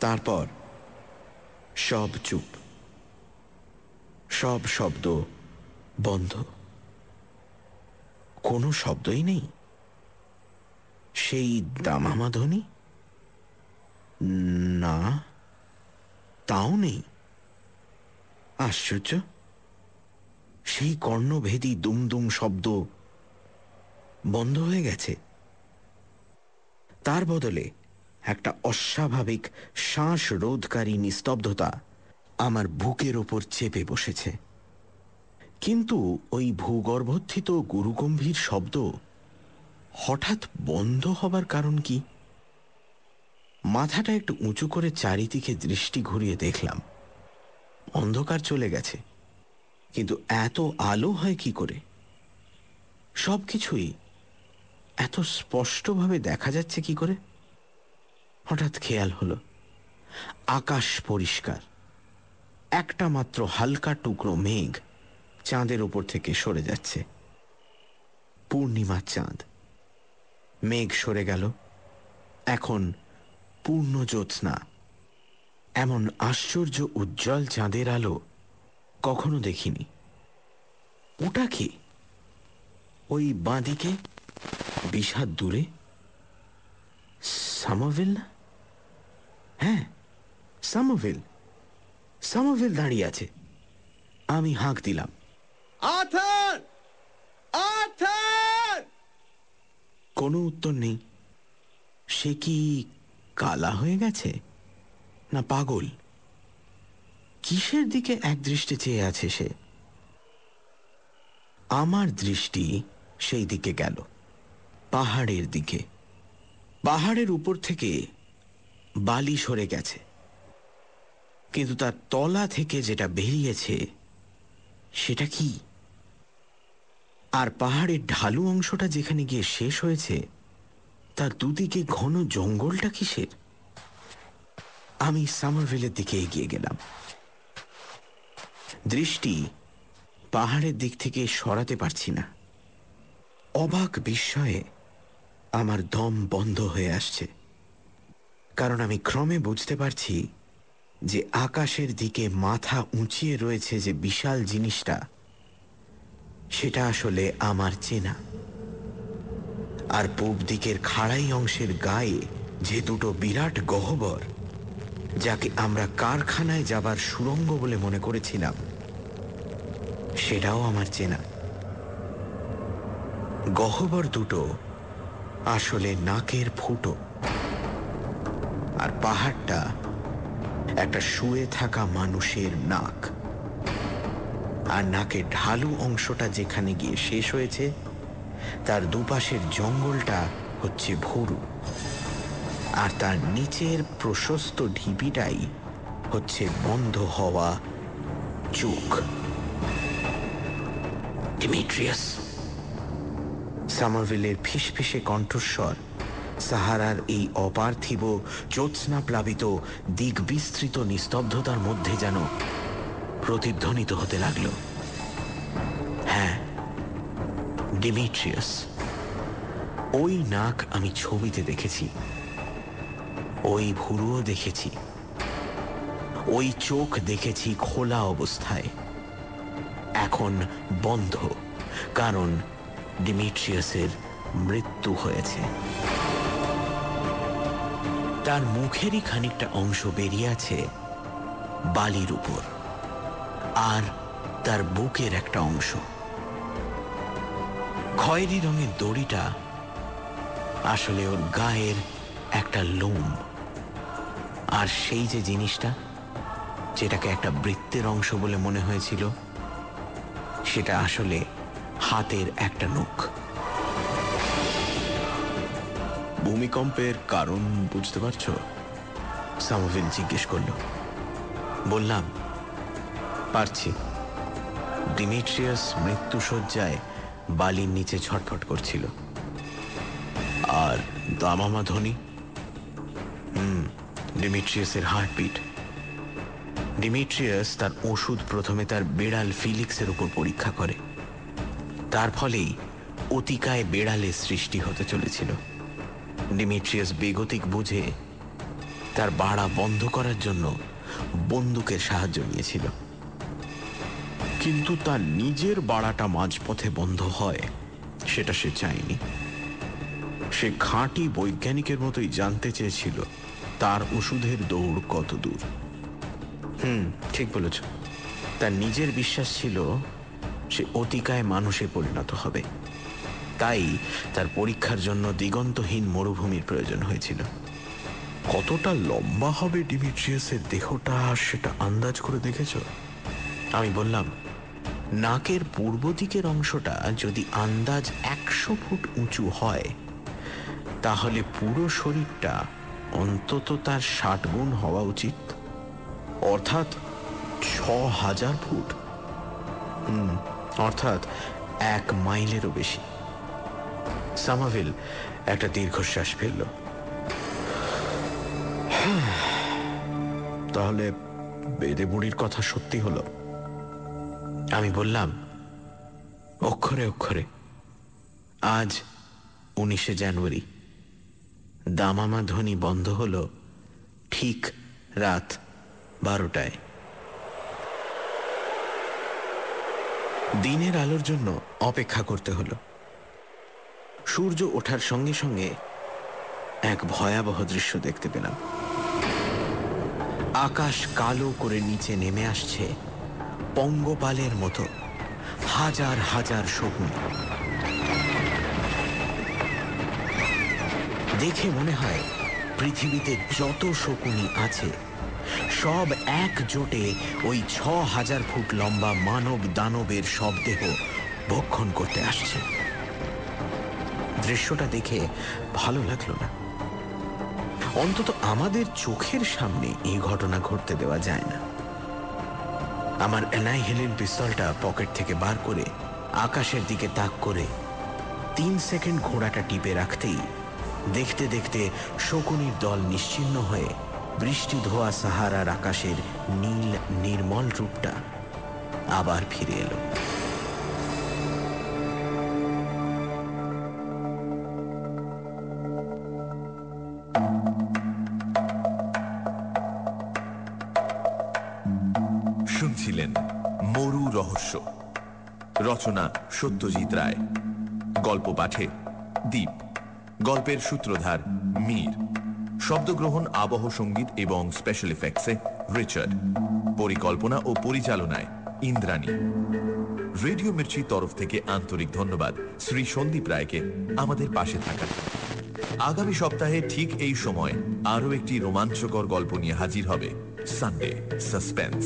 তারপর সব চুপ। সব শব্দ বন্ধ। কোনো শব্দই নেই। সেই দামামা ধ্বনি? না, তাও নেই। আশ্চর্য। সেই কর্ণভেদী দুমদুম শব্দ বন্ধ হয়ে গেছে। তার বদলে একটা অস্বাভাবিক শ্বাস রোধকারী নিস্তব্ধতা আমার বুকের ওপর চেপে বসেছে। কিন্তু ওই ভূগর্ভস্থিত গুরুগম্ভীর শব্দ হঠাৎ বন্ধ হবার কারণ কি? মাথাটা একটু উঁচু করে চারিদিকে দৃষ্টি ঘুরিয়ে দেখলাম। অন্ধকার চলে গেছে। কিন্তু এত আলো হয় কি করে? সব কিছুই এত স্পষ্টভাবে দেখা যাচ্ছে কি করে? হঠাৎ খেয়াল হলো, আকাশ পরিষ্কার। একটা মাত্র হালকা টুকরো মেঘ চাঁদের উপর থেকে সরে যাচ্ছে। পূর্ণিমার চাঁদ। মেঘ সরে গেল। এখন পূর্ণ জ্যোৎস্না এমন আশ্চর্য উজ্জ্বল চাঁদের আলো কখনো দেখিনি। ওটা কি? ওই বাঁদিকে বিষাদ দূরে? সামোভিল না? হ্যাঁ সামোভিল। সামোভিল দাঁড়িয়ে আছে। আমি হাঁক দিলাম। আথার! আথার! কোনো উত্তর নেই। সে কি কালা হয়ে গেছে? না পাগল? কিসের দিকে এক দৃষ্টি চেয়ে আছে সে? আমার দৃষ্টি সেই দিকে গেল। পাহাড়ের দিকে। পাহাড়ের উপর থেকে বালি সরে গেছে। কিন্তু তার তলা থেকে যেটা বেরিয়েছে, সেটা কি? আর পাহাড়ের ঢালু অংশটা যেখানে গিয়ে শেষ হয়েছে, তার দুদিকে ঘন জঙ্গলটা কিসের? আমি সামারভিলের দিকে এগিয়ে গেলাম। দৃষ্টি পাহাড়ের দিক থেকে সরাতে পারছি না। অবাক বিস্ময়ে আমার দম বন্ধ হয়ে আসছে। কারণ আমি ক্রমে বুঝতে পারছি যে আকাশের দিকে মাথা উঁচিয়ে রয়েছে যে বিশাল জিনিসটা, সেটা আসলে আমার চেনা। আর পূব দিকের খাড়াই অংশের গায়ে যে দুটো বিরাট গহ্বর, যাকে আমরা কারখানায় যাবার সুরঙ্গ বলে মনে করেছিলাম, সেটাও আমার চেনা। গহ্বর দুটো আসলে নাকের ফুটো। আর পাহাড়টা একটা শুয়ে থাকা মানুষের নাক। আর নাকের ঢালু অংশটা যেখানে গিয়ে শেষ হয়েছে, তার দুপাশের জঙ্গলটা হচ্ছে ভরু। আর তার নিচের প্রশস্ত ঢিপিটাই হচ্ছে বন্ধ হওয়া চোখ। ডিমিট্রিয়াস। সামারভিলের ফিসফিসে কণ্ঠস্বর। সাহারার এই অপার্থিব জ্যোৎস্না প্লাবিত দিক বিস্তৃত নিস্তব্ধতার মধ্যে যেন প্রতিধ্বনিত হতে লাগল। হ্যাঁ ডিমিট্রিয়াস, ওই নাক আমি ছবিতে দেখেছি, ওই ভুরুও দেখেছি, ওই চোখ দেখেছি খোলা অবস্থায়। এখন বন্ধ, কারণ ডিমিট্রিয়াসের মৃত্যু হয়েছে। তার মুখেরই খানিকটা অংশ বেরিয়ে আছে বালির উপর। আর তার বুকের একটা অংশ। খয়েরি রঙের দড়িটা আসলে ওর গায়ের একটা লোম। আর সেই যে জিনিসটা, যেটাকে একটা বৃত্তের অংশ বলে মনে হয়েছিল, সেটা আসলে হাতের একটা নখ। ভূমিকম্পের কারণ বুঝতে পারছ? সামভিল জিজ্ঞেস করল। বললাম, পারছি। ডিমিট্রিয়াস মৃত্যুসজ্জায় বালির নিচে ছটফট করছিল। আর দামামা ধ্বনি হুম, ডিমিট্রিয়াসের হার্টবিট। ডিমিট্রিয়াস তার ওষুধ প্রথমে তার বেড়াল ফিলিক্সের উপর পরীক্ষা করে। তার ফলেই অতিকায় বেড়ালের সৃষ্টি হতে চলেছিল। ডিমিট্রিয়াস বেগতিক বুঝে তার বাড়া বন্ধ করার জন্য বন্দুকের সাহায্য নিয়েছিল। কিন্তু তার নিজের বাড়াটা মাঝপথে বন্ধ হয়, সেটা সে চায়নি। সে খাঁটি বৈজ্ঞানিকের মতোই জানতে চেয়েছিল তার ওষুধের দৌড় কত দূর। হুম, ঠিক বলেছ। তার নিজের বিশ্বাস ছিল সে অতিকায় মানুষে পরিণত হবে। তাই তার পরীক্ষার জন্য দিগন্তহীন মরুভূমির প্রয়োজন হয়েছিল। কতটা লম্বা হবে ডিমিট্রিয়াসের দেহটা সেটা আন্দাজ করে দেখেছ? আমি বললাম, নাকের পূর্ব দিকের অংশটা যদি আন্দাজ একশো ফুট উঁচু হয়, তাহলে পুরো শরীরটা অন্তত তার ষাট গুণ হওয়া উচিত। অর্থাৎ ছ হাজার ফুট। হুম অর্থাৎ এক মাইলেরও বেশি। সামাভিল একটা দীর্ঘশ্বাস ফেলল। তাহলে বেদে বুড়ির কথা সত্যি হলো? আমি বললাম, অক্ষরে অক্ষরে, আজ উনিশে জানুয়ারি, দামামা ধ্বনি বন্ধ হলো ঠিক রাত বারোটায়। দিনের আলোর জন্য অপেক্ষা করতে হলো। সূর্য ওঠার সঙ্গে সঙ্গে এক ভয়াবহ দৃশ্য দেখতে পেলাম। আকাশ কালো করে নিচে নেমে আসছে পঙ্গপালের মতো হাজার হাজার শকুন। দেখে মনে হয় পৃথিবীতে যত শকুনি আছে সব একজোটে ওই ছ হাজার ফুট লম্বা মানব দানবের সব দেহ ভক্ষণ করতে আসছে। দৃশ্যটা দেখে ভালো লাগল না। অন্তত আমাদের চোখের সামনে এই ঘটনা ঘটতে দেওয়া যায় না। আমার অ্যানাইহেলিন পিস্তলটা পকেট থেকে বার করে আকাশের দিকে তাক করে তিন সেকেন্ড ঘোড়াটা টিপে রাখতেই দেখতে দেখতে শকুনির দল নিশ্চিহ্ন হয়ে বৃষ্টি ধোয়া সাহারার আকাশের নীল নির্মল রূপটা আবার ফিরে এলো। শুনছিলেন মরু রহস্য। রচনা সত্যজিৎ রায়। গল্প পাঠে দ্বীপ গল্পের সূত্রধার মীর। শব্দগ্রহণ, আবহ সংগীত এবং স্পেশাল ইফেক্টসে রিচার্ড পরিকল্পনা ও পরিচালনায় ইন্দ্রাণী। রেডিও মির্চির তরফ থেকে আন্তরিক ধন্যবাদ শ্রী সন্দীপ রায়কে আমাদের পাশে থাকার। আগামী সপ্তাহে ঠিক এই সময় আরও একটি রোমাঞ্চকর গল্প নিয়ে হাজির হবে সানডে সাসপেন্স